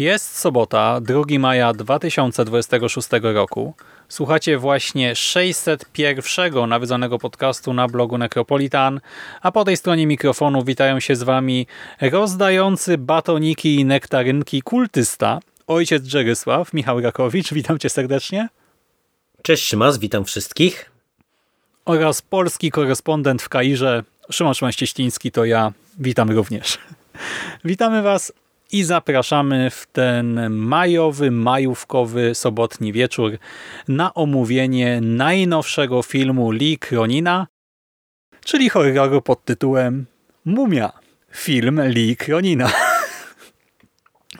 Jest sobota, 2 maja 2026 roku. Słuchacie właśnie 601 nawiedzonego podcastu na blogu Necropolitan, a po tej stronie mikrofonu witają się z wami rozdający batoniki i nektarynki kultysta, ojciec Jerysław, Michał Rakowicz, witam cię serdecznie. Cześć Szymas, witam wszystkich. Oraz polski korespondent w Kairze, Szymon Szymaścieściński, to ja, witam również. Witamy was i zapraszamy w ten majowy, majówkowy, sobotni wieczór na omówienie najnowszego filmu Lee Kronina, czyli horroru pod tytułem Mumia. Film Lee Kronina.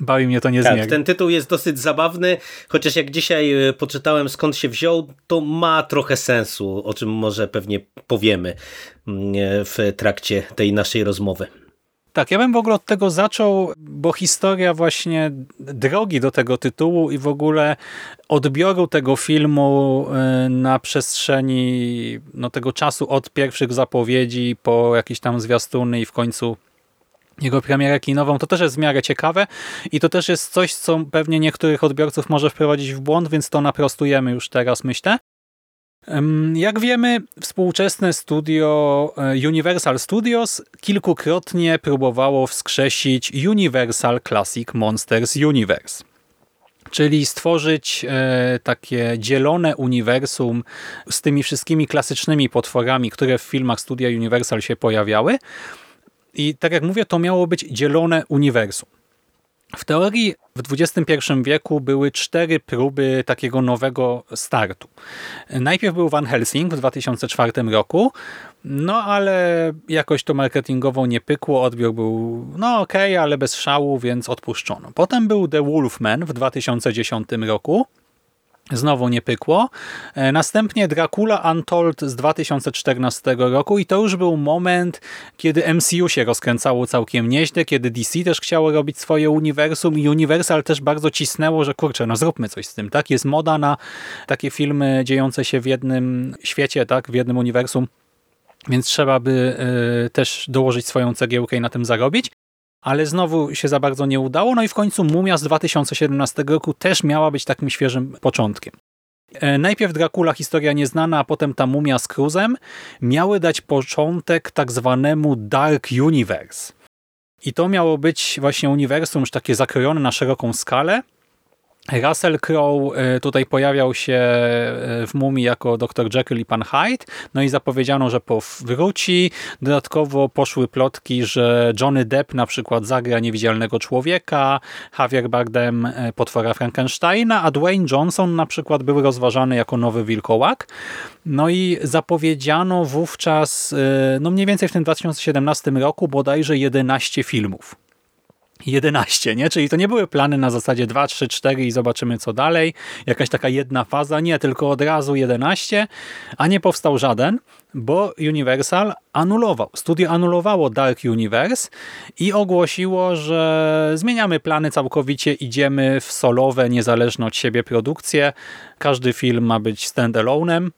Bawi mnie to niezmiernie. Tak, ten tytuł jest dosyć zabawny, chociaż jak dzisiaj e, poczytałem skąd się wziął, to ma trochę sensu, o czym może pewnie powiemy mm, e, w trakcie tej naszej rozmowy. Tak, ja bym w ogóle od tego zaczął, bo historia właśnie drogi do tego tytułu i w ogóle odbioru tego filmu y, na przestrzeni no, tego czasu od pierwszych zapowiedzi po jakieś tam zwiastuny i w końcu jego premierę kinową, to też jest w miarę ciekawe i to też jest coś, co pewnie niektórych odbiorców może wprowadzić w błąd, więc to naprostujemy już teraz, myślę. Jak wiemy, współczesne studio e, Universal Studios kilkukrotnie próbowało wskrzesić Universal Classic Monsters Universe. Czyli stworzyć e, takie dzielone uniwersum z tymi wszystkimi klasycznymi potworami, które w filmach studia Universal się pojawiały. I tak jak mówię, to miało być dzielone uniwersum. W teorii w XXI wieku były cztery próby takiego nowego startu. Najpierw był Van Helsing w 2004 roku, no ale jakoś to marketingowo nie pykło, odbiór był no okej, okay, ale bez szału, więc odpuszczono. Potem był The Wolfman w 2010 roku, Znowu nie pykło. E, następnie Dracula Untold z 2014 roku i to już był moment, kiedy MCU się rozkręcało całkiem nieźle, kiedy DC też chciało robić swoje uniwersum i Universal też bardzo cisnęło, że kurczę, no zróbmy coś z tym, tak? Jest moda na takie filmy dziejące się w jednym świecie, tak? W jednym uniwersum, więc trzeba by y, też dołożyć swoją cegiełkę i na tym zarobić ale znowu się za bardzo nie udało. No i w końcu Mumia z 2017 roku też miała być takim świeżym początkiem. E, najpierw Dracula, historia nieznana, a potem ta Mumia z Cruzem miały dać początek tak zwanemu Dark Universe. I to miało być właśnie uniwersum już takie zakrojone na szeroką skalę, Russell Crowe e, tutaj pojawiał się e, w Mumii jako dr Jekyll i pan Hyde, no i zapowiedziano, że powróci. Dodatkowo poszły plotki, że Johnny Depp na przykład zagra niewidzialnego człowieka, Javier Bardem e, potwora Frankensteina, a Dwayne Johnson na przykład był rozważany jako nowy wilkołak. No i zapowiedziano wówczas, no mniej więcej w tym 2017 roku bodajże 11 filmów 11, nie? Czyli to nie były plany na zasadzie 2, 3, 4 i zobaczymy co dalej. Jakaś taka jedna faza, nie, tylko od razu 11, a nie powstał żaden, bo Universal anulował. Studio anulowało Dark Universe i ogłosiło, że zmieniamy plany całkowicie, idziemy w solowe, niezależne od siebie produkcje. Każdy film ma być standalone'em.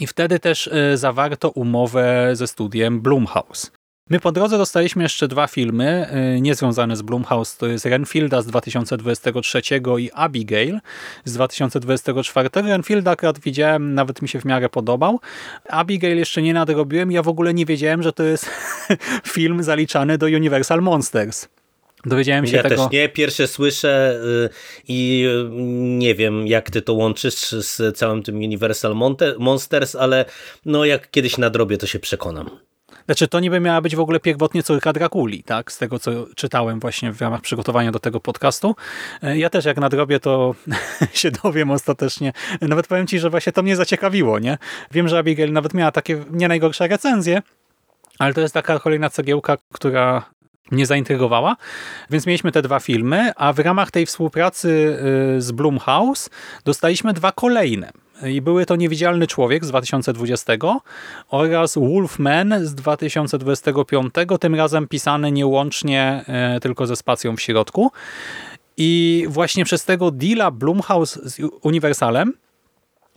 I wtedy też e, zawarto umowę ze studiem Blumhouse. My po drodze dostaliśmy jeszcze dwa filmy y, niezwiązane z Blumhouse, to jest Renfielda z 2023 i Abigail z 2024. Renfielda akurat widziałem, nawet mi się w miarę podobał. Abigail jeszcze nie nadrobiłem, ja w ogóle nie wiedziałem, że to jest film zaliczany do Universal Monsters. Dowiedziałem się ja tego. też nie, pierwsze słyszę y, i y, nie wiem jak ty to łączysz z całym tym Universal Monsters, ale no jak kiedyś nadrobię to się przekonam. Znaczy, to niby miała być w ogóle pierwotnie córka Drakuli, tak? Z tego, co czytałem właśnie w ramach przygotowania do tego podcastu. E, ja też jak nadrobię, to się dowiem ostatecznie. Nawet powiem ci, że właśnie to mnie zaciekawiło, nie? Wiem, że Abigail nawet miała takie nie najgorsze recenzje, ale to jest taka kolejna cegiełka, która mnie zaintrygowała, więc mieliśmy te dwa filmy, a w ramach tej współpracy y, z Blumhouse dostaliśmy dwa kolejne. I były to Niewidzialny Człowiek z 2020 oraz Wolfman z 2025, tym razem pisany nie łącznie, y, tylko ze spacją w środku. I właśnie przez tego deala Blumhouse z Universalem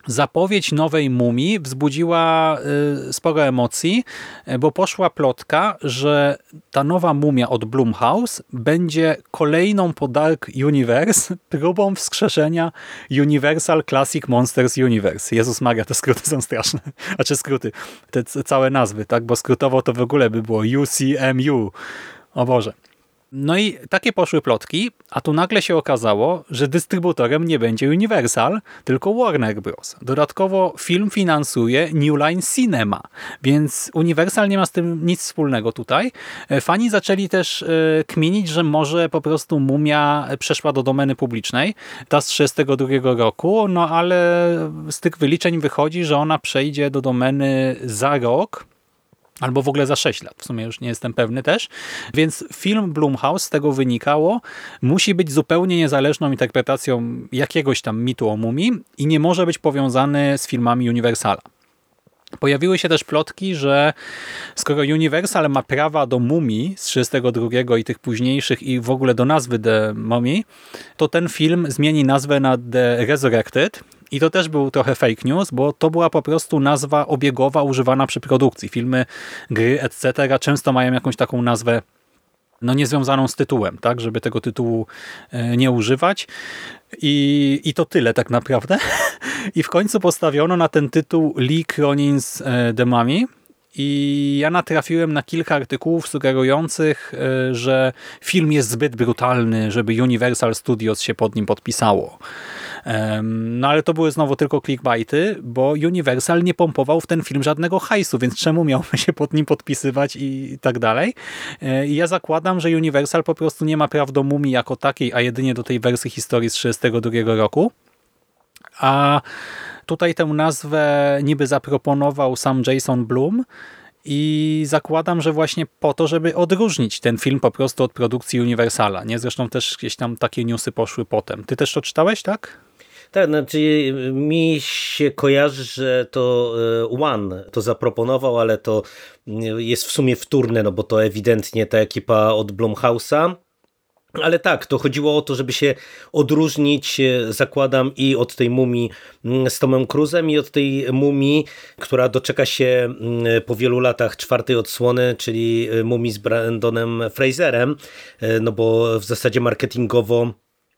Zapowiedź nowej mumii wzbudziła y, sporo emocji, bo poszła plotka, że ta nowa mumia od Blumhouse będzie kolejną po Dark Universe próbą wskrzeszenia Universal Classic Monsters Universe. Jezus Maria, te skróty są straszne. A czy skróty, te całe nazwy, tak? Bo skrótowo to w ogóle by było UCMU. O Boże. No i takie poszły plotki, a tu nagle się okazało, że dystrybutorem nie będzie Universal, tylko Warner Bros. Dodatkowo film finansuje New Line Cinema, więc Universal nie ma z tym nic wspólnego tutaj. E, fani zaczęli też e, kminić, że może po prostu Mumia przeszła do domeny publicznej, ta z 1932 roku, no ale z tych wyliczeń wychodzi, że ona przejdzie do domeny za rok, albo w ogóle za 6 lat, w sumie już nie jestem pewny też. Więc film Blumhouse, z tego wynikało, musi być zupełnie niezależną interpretacją jakiegoś tam mitu o mumii i nie może być powiązany z filmami Universala. Pojawiły się też plotki, że skoro Universal ma prawa do mumii z 32 i tych późniejszych i w ogóle do nazwy The Mummy, to ten film zmieni nazwę na The Resurrected i to też był trochę fake news, bo to była po prostu nazwa obiegowa używana przy produkcji. Filmy, gry, etc. często mają jakąś taką nazwę no niezwiązaną z tytułem, tak, żeby tego tytułu e, nie używać. I, I to tyle tak naprawdę. I w końcu postawiono na ten tytuł Lee Cronin's e, The Mummy. I ja natrafiłem na kilka artykułów sugerujących, e, że film jest zbyt brutalny, żeby Universal Studios się pod nim podpisało. No ale to były znowu tylko clickbaity, bo Universal nie pompował w ten film żadnego hajsu, więc czemu miałby się pod nim podpisywać i tak dalej. E, I ja zakładam, że Universal po prostu nie ma praw do mumii jako takiej, a jedynie do tej wersji historii z 1932 roku. A tutaj tę nazwę niby zaproponował sam Jason Blum, i zakładam, że właśnie po to, żeby odróżnić ten film po prostu od produkcji Universala. Nie? Zresztą też gdzieś tam takie newsy poszły potem. Ty też to czytałeś, tak? Tak, znaczy mi się kojarzy, że to e, One to zaproponował, ale to jest w sumie wtórne, no bo to ewidentnie ta ekipa od Blumhouse'a. Ale tak, to chodziło o to, żeby się odróżnić, e, zakładam, i od tej mumii mm, z Tomem Cruzem, i od tej mumii, która doczeka się mm, po wielu latach czwartej odsłony, czyli e, mumii z Brandonem Fraserem, no bo w zasadzie marketingowo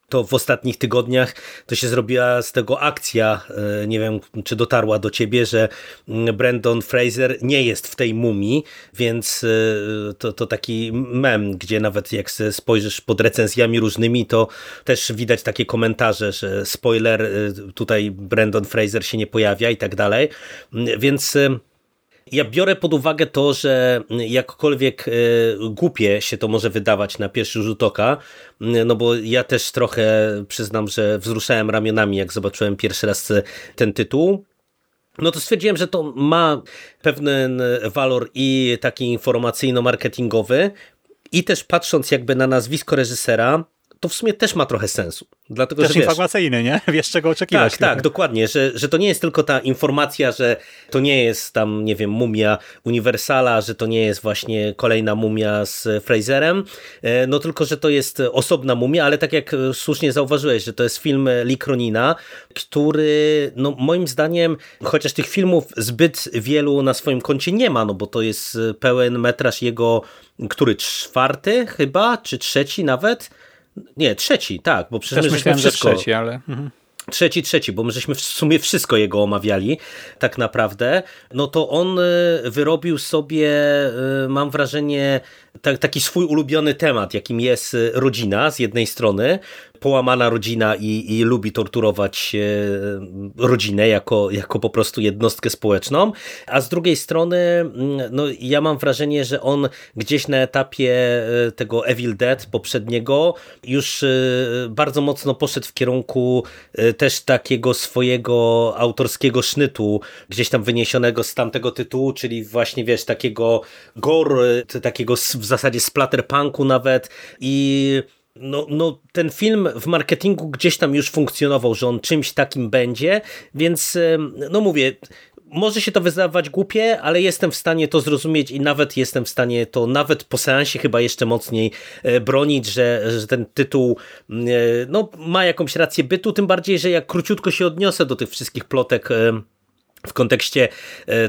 to w ostatnich tygodniach to się zrobiła z tego akcja, e, nie wiem czy dotarła do ciebie, że mm, Brandon Fraser nie jest w tej mumii, więc e, to, to taki mem, gdzie nawet jak spojrzysz pod recenzjami różnymi, to też widać takie komentarze, że spoiler, e, tutaj Brandon Fraser się nie pojawia i tak dalej, mm, więc ja biorę pod uwagę to, że jakkolwiek e, głupie się to może wydawać na pierwszy rzut oka, no bo ja też trochę przyznam, że wzruszałem ramionami, jak zobaczyłem pierwszy raz ten tytuł. No to stwierdziłem, że to ma pewien walor i taki informacyjno-marketingowy, i też patrząc jakby na nazwisko reżysera, to w sumie też ma trochę sensu. Dlatego, też że, informacyjny, nie? Wiesz czego oczekiwać. Tak, tak, dokładnie, że, że to nie jest tylko ta informacja, że to nie jest tam, nie wiem, mumia Uniwersala, że to nie jest właśnie kolejna mumia z Fraserem, e, no tylko, że to jest osobna mumia, ale tak jak słusznie zauważyłeś, że to jest film Lee Kronina, który, no moim zdaniem, chociaż tych filmów zbyt wielu na swoim koncie nie ma, no bo to jest pełen metraż jego, który czwarty chyba, czy trzeci nawet, nie, trzeci, tak, bo przecież Też myślałem, wszystko... że trzeci, ale... Mhm. Trzeci, trzeci, bo my żeśmy w sumie wszystko jego omawiali, tak naprawdę, no to on y, wyrobił sobie, y, mam wrażenie, taki swój ulubiony temat, jakim jest y, rodzina z jednej strony, połamana rodzina i, i lubi torturować rodzinę jako, jako po prostu jednostkę społeczną, a z drugiej strony mm, no, ja mam wrażenie, że on gdzieś na etapie tego Evil Dead poprzedniego już bardzo mocno poszedł w kierunku też takiego swojego autorskiego sznytu, gdzieś tam wyniesionego z tamtego tytułu, czyli właśnie wiesz, takiego gore, takiego w zasadzie splatterpunku nawet i no, no, ten film w marketingu gdzieś tam już funkcjonował, że on czymś takim będzie, więc no mówię, może się to wydawać głupie, ale jestem w stanie to zrozumieć i nawet jestem w stanie to nawet po seansie chyba jeszcze mocniej e, bronić, że, że ten tytuł e, no, ma jakąś rację bytu, tym bardziej, że jak króciutko się odniosę do tych wszystkich plotek w kontekście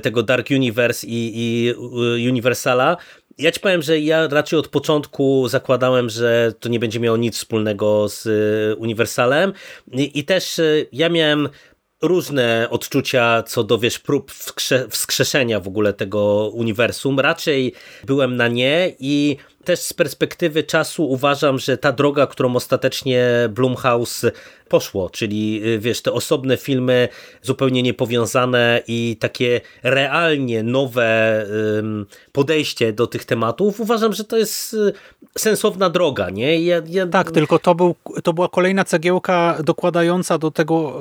tego Dark Universe i, i Universala, ja ci powiem, że ja raczej od początku zakładałem, że to nie będzie miało nic wspólnego z Uniwersalem i, i też ja miałem różne odczucia co do wiesz, prób wskrzeszenia w ogóle tego uniwersum. Raczej byłem na nie i też z perspektywy czasu uważam, że ta droga, którą ostatecznie Blumhouse poszło, czyli y, wiesz, te osobne filmy zupełnie niepowiązane i takie realnie nowe podejście do tych tematów, uważam, że to jest y, sensowna droga, nie? Ja, ja... Tak, tylko to, był, to była kolejna cegiełka dokładająca do tego,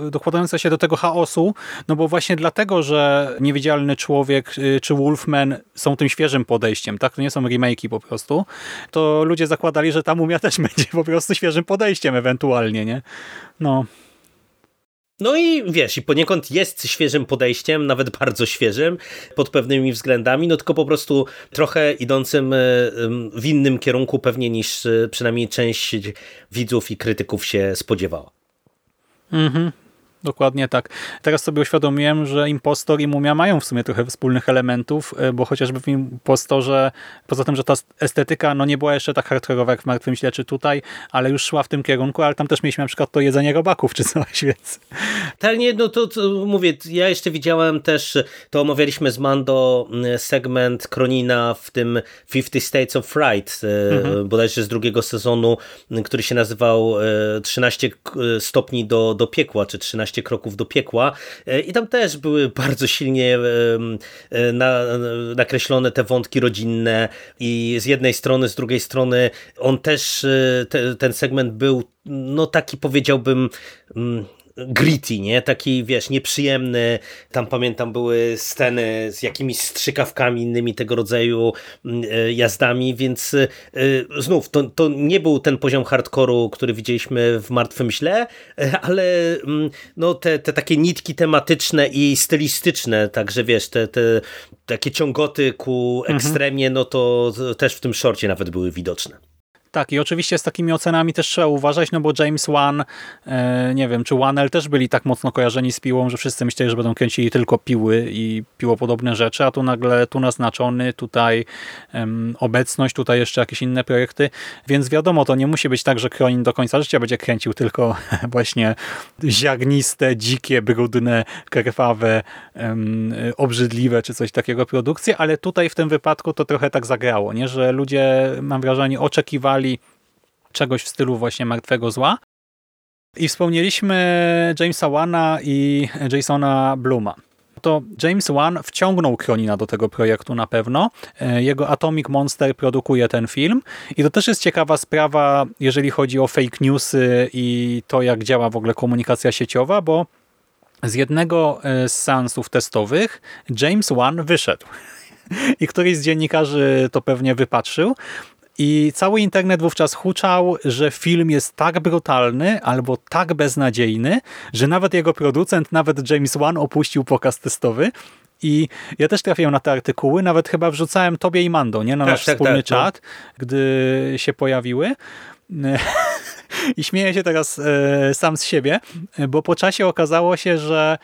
yy, dokładająca się do tego chaosu, no bo właśnie dlatego, że Niewidzialny Człowiek czy Wolfman są tym świeżym podejściem, tak? To nie są remake'i po prostu, to ludzie zakładali, że ta mumia też będzie po prostu świeżym podejściem ewentualnie, nie? No. No i wiesz, i poniekąd jest świeżym podejściem, nawet bardzo świeżym, pod pewnymi względami, no tylko po prostu trochę idącym e, w innym kierunku pewnie niż e, przynajmniej część widzów i krytyków się spodziewała. Mhm. Dokładnie tak. Teraz sobie uświadomiłem, że Impostor i Mumia mają w sumie trochę wspólnych elementów, e, bo chociażby w Impostorze, poza tym, że ta estetyka no nie była jeszcze tak hardkorowa jak w Martwym Śledczy tutaj, ale już szła w tym kierunku, ale tam też mieliśmy na przykład to jedzenie robaków czy coś, więc... Tak, nie, no to, to mówię, ja jeszcze widziałem też, to omawialiśmy z Mando segment Kronina w tym 50 States of Fright, e, mhm. bodajże z drugiego sezonu, który się nazywał 13 e, stopni do, do piekła, czy 13 15 kroków do piekła. E, i tam też były bardzo silnie e, na, nakreślone te wątki rodzinne. I z jednej strony, z drugiej strony on też, e, te, ten segment był no taki powiedziałbym mm, gritty, nie? Taki, wiesz, nieprzyjemny. Tam pamiętam były sceny z jakimiś strzykawkami, innymi tego rodzaju mm, e, jazdami, więc e, znów, to, to nie był ten poziom hardkoru, który widzieliśmy w Martwym Źle, e, ale mm, no, te, te takie nitki tematyczne i stylistyczne, także wiesz, te, te takie ciągoty ku mhm. ekstremie, no to też w tym szorcie nawet były widoczne. Tak, i oczywiście z takimi ocenami też trzeba uważać, no bo James Wan, e, nie wiem, czy Wanel też byli tak mocno kojarzeni z piłą, że wszyscy myśleli, że będą kręcili tylko piły i piłopodobne rzeczy, a tu nagle tu naznaczony, tutaj obecność, tutaj jeszcze jakieś inne projekty, więc wiadomo, to nie musi być tak, że Kronin do końca życia będzie kręcił tylko właśnie ziarniste, dzikie, brudne, krwawe, obrzydliwe, czy coś takiego produkcje, ale tutaj w tym wypadku to trochę tak zagrało, nie? że ludzie, mam wrażenie, oczekiwali czegoś w stylu właśnie Martwego Zła. I wspomnieliśmy Jamesa Wana i Jasona Bluma. To James Wan wciągnął Kronina do tego projektu na pewno. E, jego Atomic Monster produkuje ten film i to też jest ciekawa sprawa, jeżeli chodzi o fake newsy i to, jak działa w ogóle komunikacja sieciowa, bo z jednego e, z seansów testowych James Wan wyszedł. I któryś z dziennikarzy to pewnie wypatrzył i cały internet wówczas huczał, że film jest tak brutalny albo tak beznadziejny, że nawet jego producent, nawet James Wan opuścił pokaz testowy. I ja też trafiłem na te artykuły, nawet chyba wrzucałem tobie i Mando, nie? Na tak, nasz tak, wspólny tak, no. czat, no. gdy się pojawiły. I śmieję się teraz e, sam z siebie, bo po czasie okazało się, że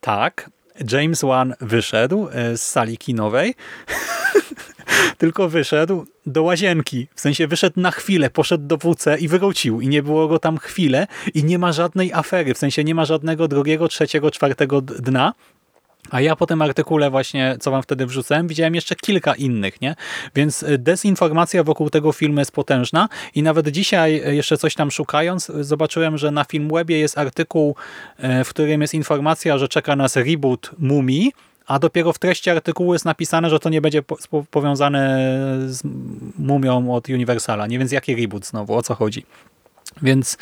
tak, James Wan wyszedł e, z sali kinowej tylko wyszedł do łazienki. W sensie wyszedł na chwilę, poszedł do WC i wrócił. I nie było go tam chwilę i nie ma żadnej afery. W sensie nie ma żadnego drugiego, trzeciego, czwartego dna. A ja po tym artykule właśnie, co wam wtedy wrzucałem, widziałem jeszcze kilka innych, nie? Więc y, dezinformacja wokół tego filmu jest potężna i nawet dzisiaj y, jeszcze coś tam szukając, y, zobaczyłem, że na Filmwebie jest artykuł, w którym jest informacja, że czeka nas reboot Mumii, a dopiero w treści artykułu jest napisane, że to nie będzie po powiązane z Mumią od Universala. Nie z jaki reboot znowu, o co chodzi. Więc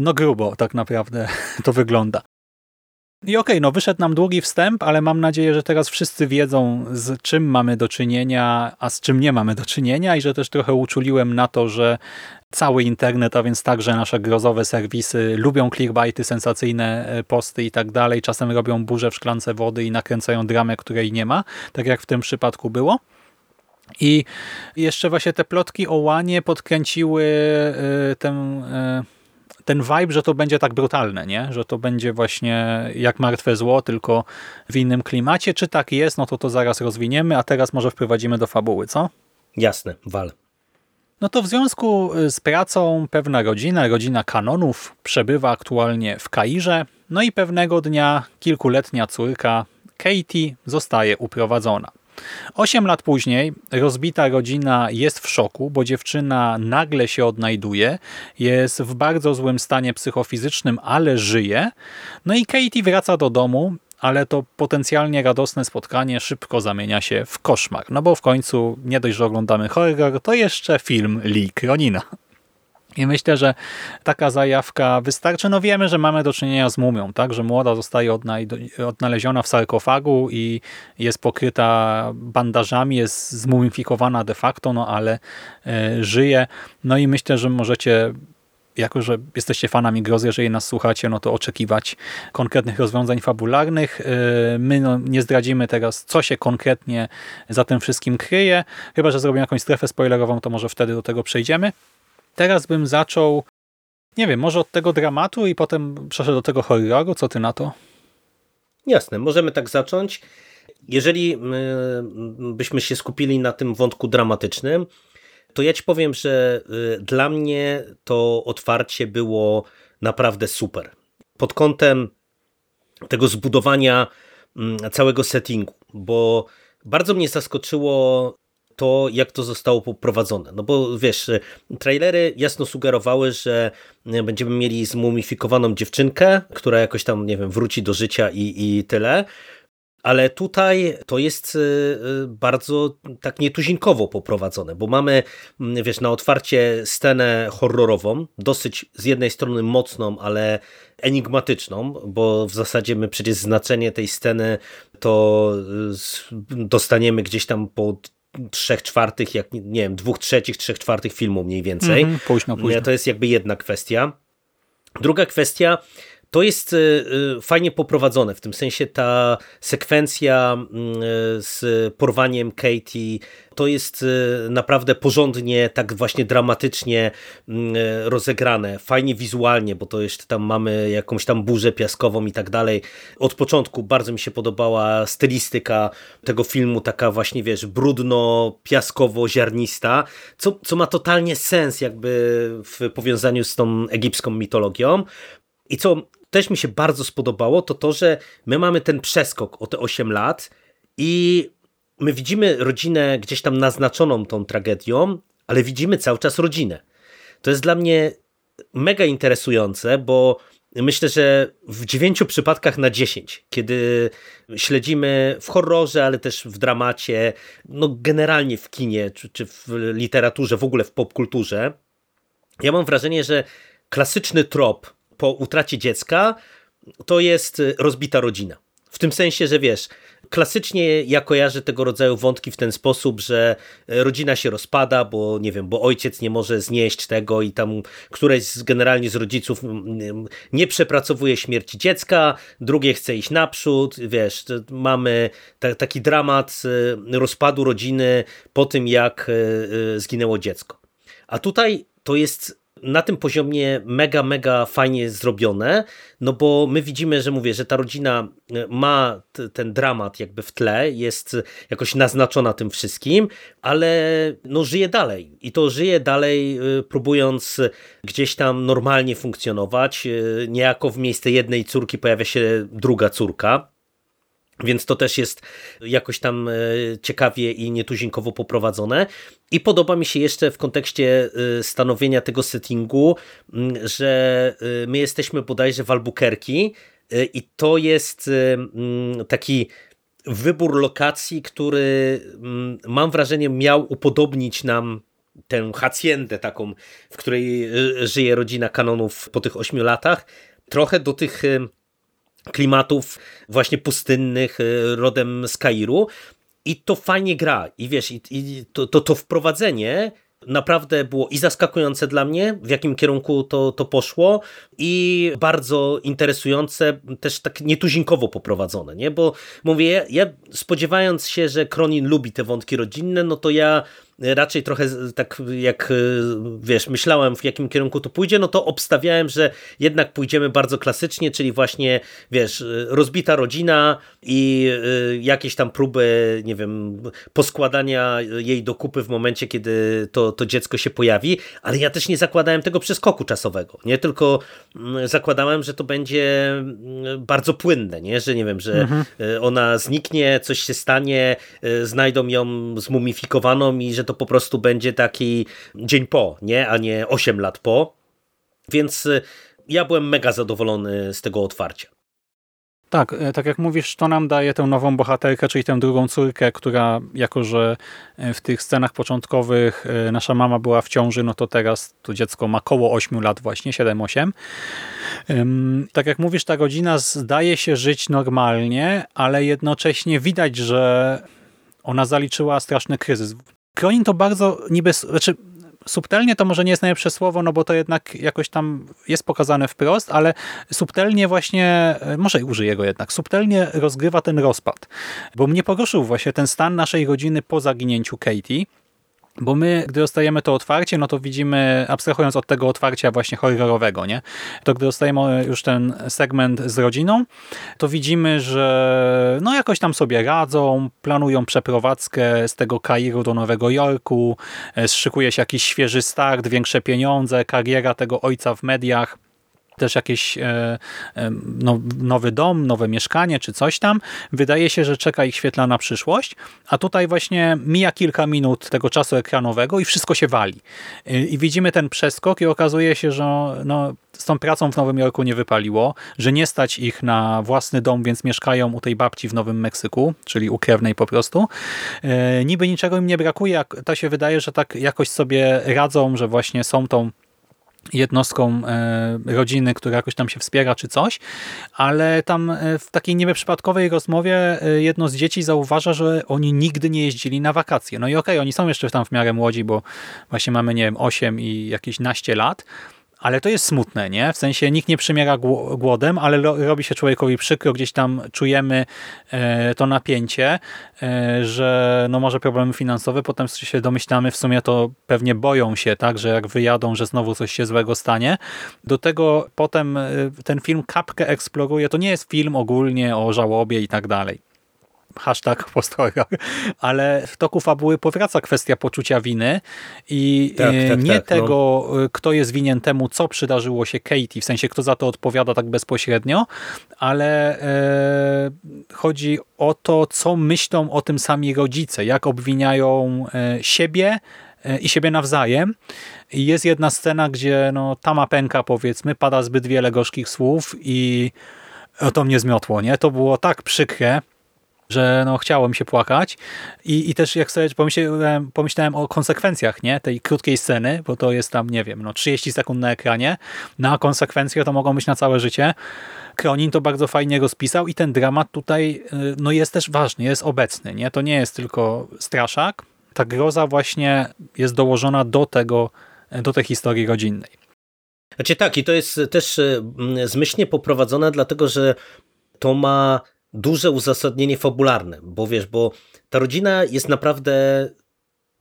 no grubo tak naprawdę to wygląda. I okej, okay, no wyszedł nam długi wstęp, ale mam nadzieję, że teraz wszyscy wiedzą, z czym mamy do czynienia, a z czym nie mamy do czynienia i że też trochę uczuliłem na to, że cały internet, a więc także nasze grozowe serwisy lubią clickbaity, sensacyjne e, posty i tak dalej. Czasem robią burzę w szklance wody i nakręcają dramę, której nie ma, tak jak w tym przypadku było. I jeszcze właśnie te plotki o łanie podkręciły e, tę e, ten vibe, że to będzie tak brutalne, nie? że to będzie właśnie jak martwe zło, tylko w innym klimacie. Czy tak jest, no to to zaraz rozwiniemy, a teraz może wprowadzimy do fabuły, co? Jasne, wal. No to w związku z pracą pewna rodzina, rodzina kanonów, przebywa aktualnie w Kairze, no i pewnego dnia kilkuletnia córka Katie zostaje uprowadzona. Osiem lat później rozbita rodzina jest w szoku, bo dziewczyna nagle się odnajduje, jest w bardzo złym stanie psychofizycznym, ale żyje. No i Katie wraca do domu, ale to potencjalnie radosne spotkanie szybko zamienia się w koszmar. No bo w końcu nie dość, że oglądamy horror, to jeszcze film Lee Kronina. I myślę, że taka zajawka wystarczy. No wiemy, że mamy do czynienia z mumią, tak? że młoda zostaje odnaleziona w sarkofagu i jest pokryta bandażami, jest zmumifikowana de facto, no ale e, żyje. No i myślę, że możecie jako, że jesteście fanami grozy, jeżeli nas słuchacie, no to oczekiwać konkretnych rozwiązań fabularnych. E, my no, nie zdradzimy teraz, co się konkretnie za tym wszystkim kryje. Chyba, że zrobimy jakąś strefę spoilerową, to może wtedy do tego przejdziemy. Teraz bym zaczął, nie wiem, może od tego dramatu i potem przeszedł do tego horroru. Co ty na to? Jasne, możemy tak zacząć. Jeżeli byśmy się skupili na tym wątku dramatycznym, to ja ci powiem, że y, dla mnie to otwarcie było naprawdę super. Pod kątem tego zbudowania całego settingu, bo bardzo mnie zaskoczyło to, jak to zostało poprowadzone. No bo wiesz, trailery jasno sugerowały, że będziemy mieli zmumifikowaną dziewczynkę, która jakoś tam, nie wiem, wróci do życia i, i tyle. Ale tutaj to jest y, y, bardzo tak nietuzinkowo poprowadzone, bo mamy, wiesz, na otwarcie scenę horrorową, dosyć z jednej strony mocną, ale enigmatyczną, bo w zasadzie my przecież znaczenie tej sceny to dostaniemy gdzieś tam po trzech czwartych, jak nie wiem, dwóch trzecich, trzech czwartych filmu mniej więcej. Mm późno, późno. To jest jakby jedna kwestia. Druga kwestia to jest y, y, fajnie poprowadzone, w tym sensie ta sekwencja mm, z porwaniem Katie to jest naprawdę porządnie, tak właśnie dramatycznie mm, rozegrane, fajnie wizualnie, bo to jeszcze tam mamy jakąś tam burzę piaskową i tak dalej. Od początku bardzo mi się podobała stylistyka tego filmu, taka właśnie wiesz, brudno, piaskowo, ziarnista, co, co ma totalnie sens jakby w powiązaniu z tą egipską mitologią. I co też mi się bardzo spodobało, to to, że my mamy ten przeskok o te 8 lat i my widzimy rodzinę gdzieś tam naznaczoną tą tragedią, ale widzimy cały czas rodzinę. To jest dla mnie mega interesujące, bo myślę, że w dziewięciu przypadkach na 10, kiedy śledzimy w horrorze, ale też w dramacie, no generalnie w kinie, czy, czy w literaturze, w ogóle w popkulturze, ja mam wrażenie, że klasyczny trop po utracie dziecka to jest y, rozbita rodzina. W tym sensie, że wiesz, klasycznie ja kojarzę tego rodzaju wątki w ten sposób, że y, rodzina się rozpada, bo nie wiem, bo ojciec nie może znieść tego i tam któreś z, generalnie z rodziców nie przepracowuje śmierci dziecka, drugie chce iść naprzód, wiesz, mamy taki dramat y, rozpadu rodziny po tym, jak zginęło dziecko. A tutaj to jest na tym poziomie mega, mega fajnie zrobione, no bo my widzimy, że mówię, że ta rodzina e, ma ten dramat jakby w tle, jest jakoś naznaczona tym wszystkim, ale no żyje dalej. I to żyje dalej e, próbując gdzieś tam normalnie funkcjonować, e, niejako w miejsce jednej córki pojawia się druga córka, Więc to też jest jakoś tam e, ciekawie i nietuzinkowo poprowadzone. I podoba mi się jeszcze w kontekście e, stanowienia tego settingu, że e, my jesteśmy bodajże w Albuquerque i to jest taki wybór lokacji, który mam wrażenie miał upodobnić nam tę haciendę taką, w której żyje rodzina kanonów po tych ośmiu latach, trochę do tych klimatów właśnie pustynnych e, rodem z Kairu i to fajnie gra i wiesz, i, i to, to, to wprowadzenie naprawdę było i zaskakujące dla mnie, w jakim kierunku to, to poszło i bardzo interesujące, też tak nietuzinkowo poprowadzone, nie? Bo mówię, ja spodziewając się, że Kronin lubi te wątki rodzinne, no to ja raczej trochę tak jak wiesz, myślałem w jakim kierunku to pójdzie, no to obstawiałem, że jednak pójdziemy bardzo klasycznie, czyli właśnie wiesz, rozbita rodzina i y, jakieś tam próby, nie wiem, poskładania jej do kupy w momencie, kiedy to, to dziecko się pojawi, ale ja też nie zakładałem tego przeskoku czasowego, nie tylko mm, zakładałem, że to będzie mm, bardzo płynne, nie, że nie wiem, że mhm. Y, ona zniknie, coś się stanie, y, znajdą ją zmumifikowaną i że to po prostu będzie taki dzień po, nie? a nie 8 lat po. Więc y, ja byłem mega zadowolony z tego otwarcia. Tak, e, tak jak mówisz, to nam daje tę nową bohaterkę, czyli tę drugą córkę, która jako, że e, w tych scenach początkowych e, nasza mama była w ciąży, no to teraz to dziecko ma koło 8 lat właśnie, 7-8. Tak jak mówisz, ta rodzina zdaje się żyć normalnie, ale jednocześnie widać, że ona zaliczyła straszny kryzys. Kronin to bardzo niby, znaczy subtelnie to może nie jest najlepsze słowo, no bo to jednak jakoś tam jest pokazane wprost, ale subtelnie właśnie, e, może użyję go jednak, subtelnie rozgrywa ten rozpad. Bo mnie poruszył właśnie ten stan naszej rodziny po zaginięciu Katie, bo my, gdy dostajemy to otwarcie, no to widzimy, abstrahując od tego otwarcia właśnie horrorowego, nie? to gdy dostajemy już ten segment z rodziną, to widzimy, że no jakoś tam sobie radzą, planują przeprowadzkę z tego Kairu do Nowego Jorku, e, szykuje się jakiś świeży start, większe pieniądze, kariera tego ojca w mediach też jakiś e, e, no, nowy dom, nowe mieszkanie czy coś tam. Wydaje się, że czeka ich świetlana przyszłość, a tutaj właśnie mija kilka minut tego czasu ekranowego i wszystko się wali. E, I widzimy ten przeskok i okazuje się, że no, z tą pracą w Nowym Jorku nie wypaliło, że nie stać ich na własny dom, więc mieszkają u tej babci w Nowym Meksyku, czyli u krewnej po prostu. Niby niczego im nie brakuje, to się wydaje, że tak jakoś sobie radzą, że właśnie są tą jednostką e, rodziny, która jakoś tam się wspiera czy coś, ale tam e, w takiej nieprzypadkowej rozmowie e, jedno z dzieci zauważa, że oni nigdy nie jeździli na wakacje. No i okej, okay, oni są jeszcze tam w miarę młodzi, bo właśnie mamy, nie wiem, 8 i jakieś naście lat, ale to jest smutne, nie? W sensie nikt nie przymiera głodem, ale robi się człowiekowi przykro, gdzieś tam czujemy e, to napięcie, e, że no może problemy finansowe, potem się domyślamy, w sumie to pewnie boją się, tak, że jak wyjadą, że znowu coś się złego stanie. Do tego potem e, ten film kapkę eksploruje, to nie jest film ogólnie o żałobie i tak dalej hashtag post-horror, ale w toku fabuły powraca kwestia poczucia winy i tak, e, tak, nie tak, no. tego, no. kto jest winien temu, co przydarzyło się Katie, w sensie kto za to odpowiada tak bezpośrednio, ale e, chodzi o to, co myślą o tym sami rodzice, jak obwiniają siebie i siebie nawzajem. I jest jedna scena, gdzie no, tama pęka, powiedzmy, pada zbyt wiele gorzkich słów i to mnie zmiotło, nie? To było tak przykre, że no, chciało mi się płakać i, i też jak sobie pomyślałem, pomyślałem o konsekwencjach nie tej krótkiej sceny, bo to jest tam, nie wiem, no 30 sekund na ekranie, na konsekwencje to mogą być na całe życie. Kronin to bardzo fajnie rozpisał i ten dramat tutaj y, no, jest też ważny, jest obecny. Nie? To nie jest tylko straszak, ta groza właśnie jest dołożona do tego, do tej historii rodzinnej. Znaczy tak, i to jest też y, zmyślnie poprowadzone, dlatego że to ma duże uzasadnienie fabularne, bo wiesz, bo ta rodzina jest naprawdę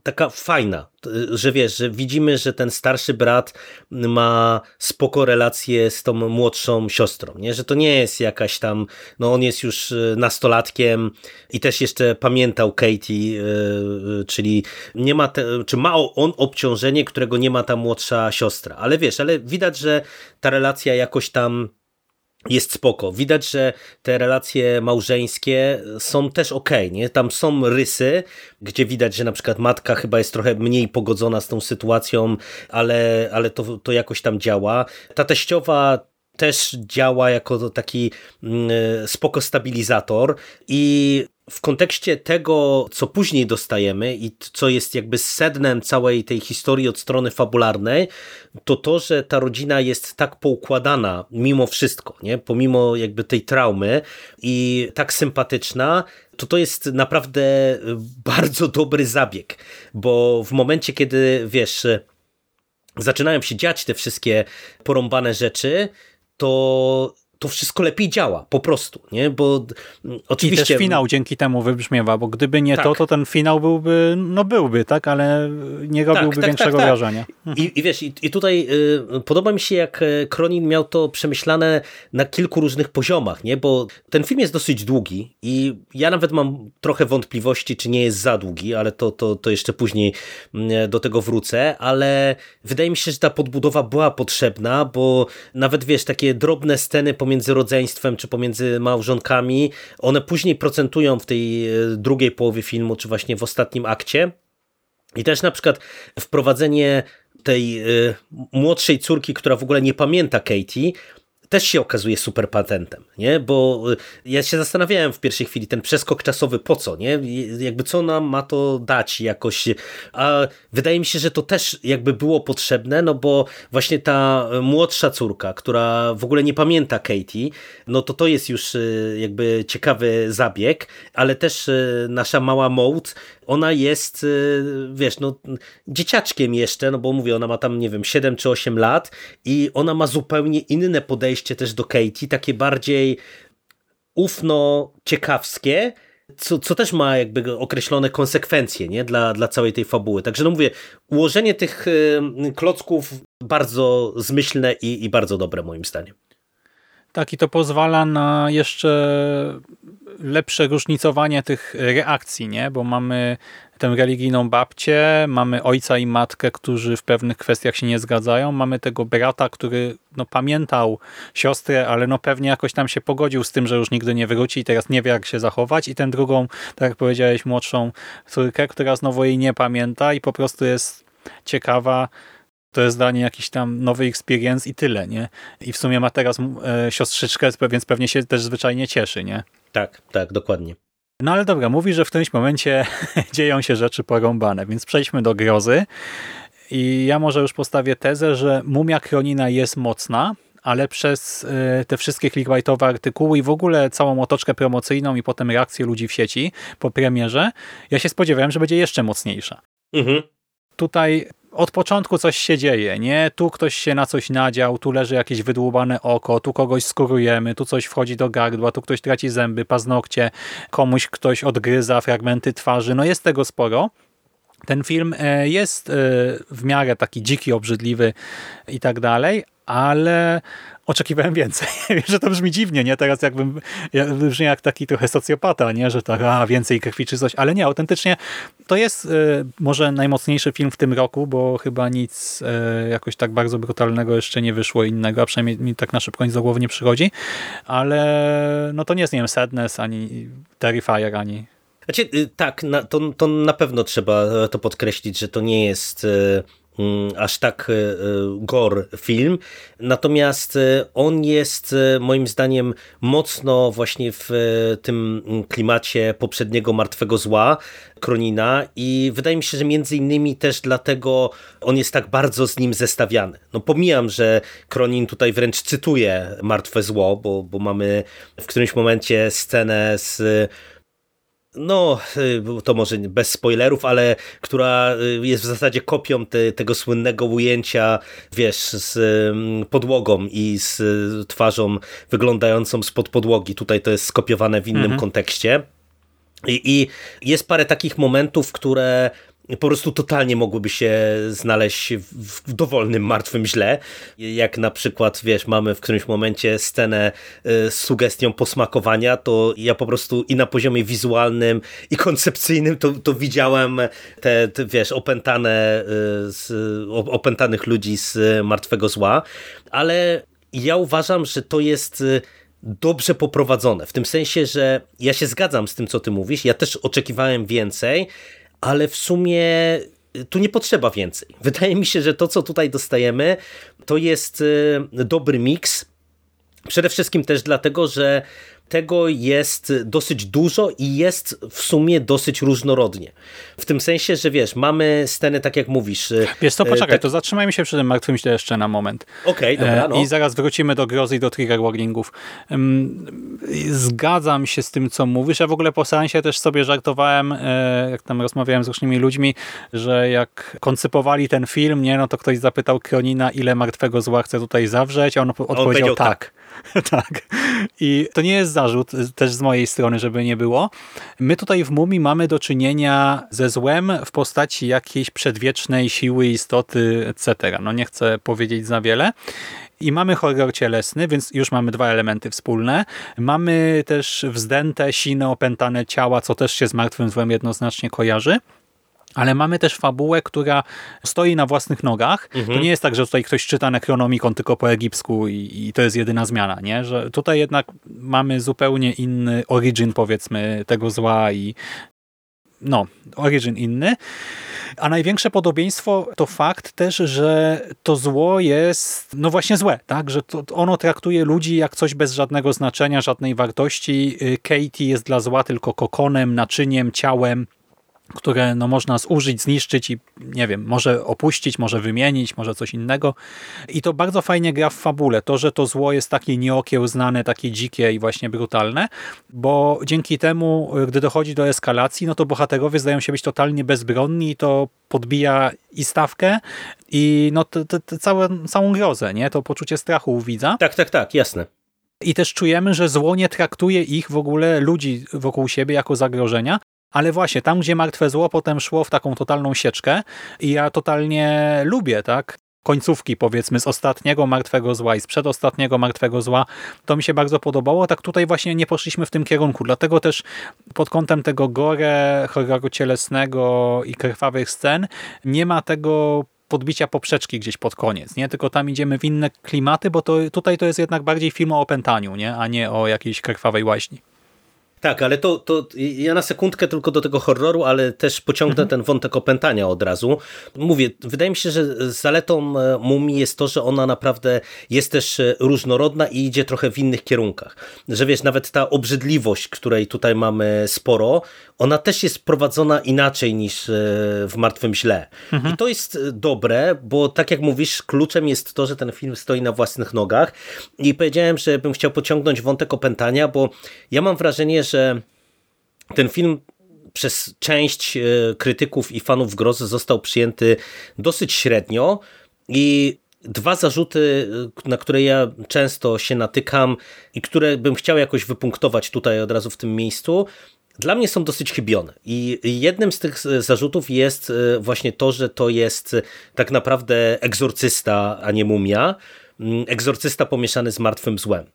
taka fajna, że wiesz, że widzimy, że ten starszy brat ma spoko relacje z tą młodszą siostrą, nie? że to nie jest jakaś tam, no on jest już e, nastolatkiem i też jeszcze pamiętał Katie, yy, czyli nie ma, te, czy ma on obciążenie, którego nie ma ta młodsza siostra, ale wiesz, ale widać, że ta relacja jakoś tam jest spoko. Widać, że te relacje małżeńskie są też ok, nie? Tam są rysy, gdzie widać, że na przykład matka chyba jest trochę mniej pogodzona z tą sytuacją, ale, ale to, to jakoś tam działa. Ta teściowa też działa jako taki mm, spoko stabilizator i w kontekście tego, co później dostajemy i co jest jakby sednem całej tej historii od strony fabularnej, to to, że ta rodzina jest tak poukładana mimo wszystko, nie? pomimo jakby tej traumy i tak sympatyczna, to to jest naprawdę bardzo dobry zabieg, bo w momencie, kiedy wiesz, zaczynają się dziać te wszystkie porąbane rzeczy, to to wszystko lepiej działa, po prostu, nie? Bo oczywiście... I też finał dzięki temu wybrzmiewa, bo gdyby nie tak. to, to ten finał byłby, no byłby, tak? Ale nie robiłby tak, tak, większego tak, tak. wrażenia. I, I, wiesz, i, i tutaj y, podoba mi się, jak e, Kronin miał to przemyślane na kilku różnych poziomach, nie? Bo ten film jest dosyć długi i ja nawet mam trochę wątpliwości, czy nie jest za długi, ale to, to, to jeszcze później mm, do tego wrócę, ale wydaje mi się, że ta podbudowa była potrzebna, bo nawet, wiesz, takie drobne sceny pomiędzy pomiędzy rodzeństwem czy pomiędzy małżonkami, one później procentują w tej e, drugiej połowie filmu, czy właśnie w ostatnim akcie. I też na przykład wprowadzenie tej y, młodszej córki, która w ogóle nie pamięta Katie, też się okazuje super patentem, nie? Bo y, ja się zastanawiałem w pierwszej chwili, ten przeskok czasowy po co, nie? Jakby co nam ma to dać jakoś, a wydaje mi się, że to też jakby było potrzebne, no bo właśnie ta młodsza córka, która w ogóle nie pamięta Katie, no to to jest już y, jakby ciekawy zabieg, ale też y, nasza mała Maud ona jest, y, wiesz, no dzieciaczkiem jeszcze, no bo mówię, ona ma tam, nie wiem, 7 czy 8 lat i ona ma zupełnie inne podejście też do Katie, takie bardziej ufno ciekawskie, co, co też ma jakby określone konsekwencje nie? Dla, dla całej tej fabuły. Także no mówię, ułożenie tych klocków bardzo zmyślne i, i bardzo dobre moim zdaniem. Tak, i to pozwala na jeszcze lepsze różnicowanie tych reakcji, nie? bo mamy tę religijną babcię, mamy ojca i matkę, którzy w pewnych kwestiach się nie zgadzają, mamy tego brata, który no, pamiętał siostrę, ale no, pewnie jakoś tam się pogodził z tym, że już nigdy nie wróci i teraz nie wie jak się zachować i tę drugą, tak jak powiedziałeś, młodszą córkę, która znowu jej nie pamięta i po prostu jest ciekawa, to jest danie jakiś tam nowy experience i tyle, nie? I w sumie ma teraz e, siostrzyczkę, więc pewnie się też zwyczajnie cieszy, nie? Tak, tak, dokładnie. No ale dobra, mówi, że w którymś momencie dzieją się rzeczy porąbane, więc przejdźmy do grozy. I ja może już postawię tezę, że mumia Kronina jest mocna, ale przez e, te wszystkie clickbaitowe artykuły i w ogóle całą otoczkę promocyjną i potem reakcje ludzi w sieci po premierze, ja się spodziewałem, że będzie jeszcze mocniejsza. Mhm. Tutaj od początku coś się dzieje, nie? Tu ktoś się na coś nadział, tu leży jakieś wydłubane oko, tu kogoś skurujemy, tu coś wchodzi do gardła, tu ktoś traci zęby, paznokcie, komuś ktoś odgryza fragmenty twarzy, no jest tego sporo. Ten film e, jest e, w miarę taki dziki, obrzydliwy i tak dalej, ale oczekiwałem więcej. Wiem, że to brzmi dziwnie, nie? Teraz jakbym, brzmi jak taki trochę socjopata, nie? Że tak, a więcej krwi czy coś, ale nie, autentycznie to jest y, może najmocniejszy film w tym roku, bo chyba nic y, jakoś tak bardzo brutalnego jeszcze nie wyszło innego, a przynajmniej mi tak na szybko nic do głowy nie przychodzi, ale no to nie jest, nie wiem, Sadness, ani Terrifier, ani znaczy, y, tak, na, to, to na pewno trzeba to podkreślić, że to nie jest aż tak e, e, gore film. Natomiast e, on jest moim zdaniem mocno właśnie w tym klimacie poprzedniego Martwego Zła Kronina i wydaje mi się, że między innymi też dlatego on jest tak bardzo z nim zestawiany. No pomijam, że Kronin tutaj wręcz cytuje Martwe Zło, bo, bo mamy w którymś momencie scenę z no, y, to może bez spoilerów, ale która y, jest w zasadzie kopią te, tego słynnego ujęcia, wiesz, z mm, podłogą i z y, twarzą wyglądającą spod podłogi. Tutaj to jest skopiowane w innym mhm. kontekście. I, I, jest parę takich momentów, które po prostu totalnie mogłyby się znaleźć w dowolnym martwym źle. Jak na przykład, wiesz, mamy w którymś momencie scenę y, z sugestią posmakowania, to ja po prostu i na poziomie wizualnym i koncepcyjnym to, to widziałem te, te, wiesz, opętane, y, z, opętanych ludzi z martwego zła, ale ja uważam, że to jest y, dobrze poprowadzone. W tym sensie, że ja się zgadzam z tym, co ty mówisz. Ja też oczekiwałem więcej, ale w sumie y, tu nie potrzeba więcej. Wydaje mi się, że to, co tutaj dostajemy, to jest y, dobry miks. Przede wszystkim też dlatego, że tego jest dosyć dużo i jest w sumie dosyć różnorodnie. W tym sensie, że wiesz, mamy sceny, tak jak mówisz. Wiesz co, poczekaj, tak... to zatrzymajmy się przy tym martwym źle jeszcze na moment. Okej, okay, dobra. No. I zaraz wrócimy do grozy i do trigger warningów. Zgadzam się z tym, co mówisz. Ja w ogóle po seansie też sobie żartowałem, e, jak tam rozmawiałem z różnymi ludźmi, że jak koncypowali ten film, nie, no to ktoś zapytał Kronina, ile martwego zła chce tutaj zawrzeć, a on odpowiedział on tak. tak. tak. I to nie jest zarzut też z mojej strony, żeby nie było. My tutaj w Mumii mamy do czynienia ze złem w postaci jakiejś przedwiecznej siły, istoty, etc. No nie chcę powiedzieć za wiele. I mamy horror cielesny, więc już mamy dwa elementy wspólne. Mamy też wzdęte, sine, opętane ciała, co też się z martwym złem jednoznacznie kojarzy. Ale mamy też fabułę, która stoi na własnych nogach. Mhm. To nie jest tak, że tutaj ktoś czyta Necronomicon tylko po egipsku i, i, to jest jedyna zmiana. nie? Że tutaj jednak mamy zupełnie inny origin powiedzmy tego zła i no, origin inny. A największe podobieństwo to fakt też, że to zło jest no właśnie złe, tak? Że to, ono traktuje ludzi jak coś bez żadnego znaczenia, żadnej wartości. Y, Katie jest dla zła tylko kokonem, naczyniem, ciałem, które no, można zużyć, zniszczyć i nie wiem, może opuścić, może wymienić, może coś innego. I to bardzo fajnie gra w fabule. To, że to zło jest takie nieokiełznane, takie dzikie i właśnie brutalne, bo dzięki temu, gdy dochodzi do eskalacji, no to bohaterowie zdają się być totalnie bezbronni i to podbija i stawkę i no to całe, całą grozę, nie? To poczucie strachu u widza. Tak, tak, tak, jasne. I też czujemy, że zło nie traktuje ich w ogóle, ludzi wokół siebie jako zagrożenia, ale właśnie, tam gdzie Martwe Zło potem szło w taką totalną sieczkę i ja totalnie lubię, tak? końcówki powiedzmy z ostatniego Martwego Zła i z przedostatniego Martwego Zła, to mi się bardzo podobało. Tak tutaj właśnie nie poszliśmy w tym kierunku, dlatego też pod kątem tego gore, horroru cielesnego i krwawych scen nie ma tego podbicia poprzeczki gdzieś pod koniec, nie? Tylko tam idziemy w inne klimaty, bo to, tutaj to jest jednak bardziej film o opętaniu, nie? A nie o jakiejś krwawej łaźni. Tak, ale to, to ja na sekundkę tylko do tego horroru, ale też pociągnę mhm. ten wątek opętania od razu. Mówię, wydaje mi się, że zaletą e, Mumii jest to, że ona naprawdę jest też e, różnorodna i idzie trochę w innych kierunkach. Że wiesz, nawet ta obrzydliwość, której tutaj mamy sporo, ona też jest prowadzona inaczej niż e, w Martwym Źle. Mhm. I to jest dobre, bo tak jak mówisz, kluczem jest to, że ten film stoi na własnych nogach i powiedziałem, że bym chciał pociągnąć wątek opętania, bo ja mam wrażenie, że ten film przez część e, krytyków i fanów grozy został przyjęty dosyć średnio i dwa zarzuty, e, na które ja często się natykam i które bym chciał jakoś wypunktować tutaj od razu w tym miejscu, dla mnie są dosyć chybione. I jednym z tych zarzutów jest e, właśnie to, że to jest tak naprawdę egzorcysta, a nie mumia. Mm, egzorcysta pomieszany z martwym złem.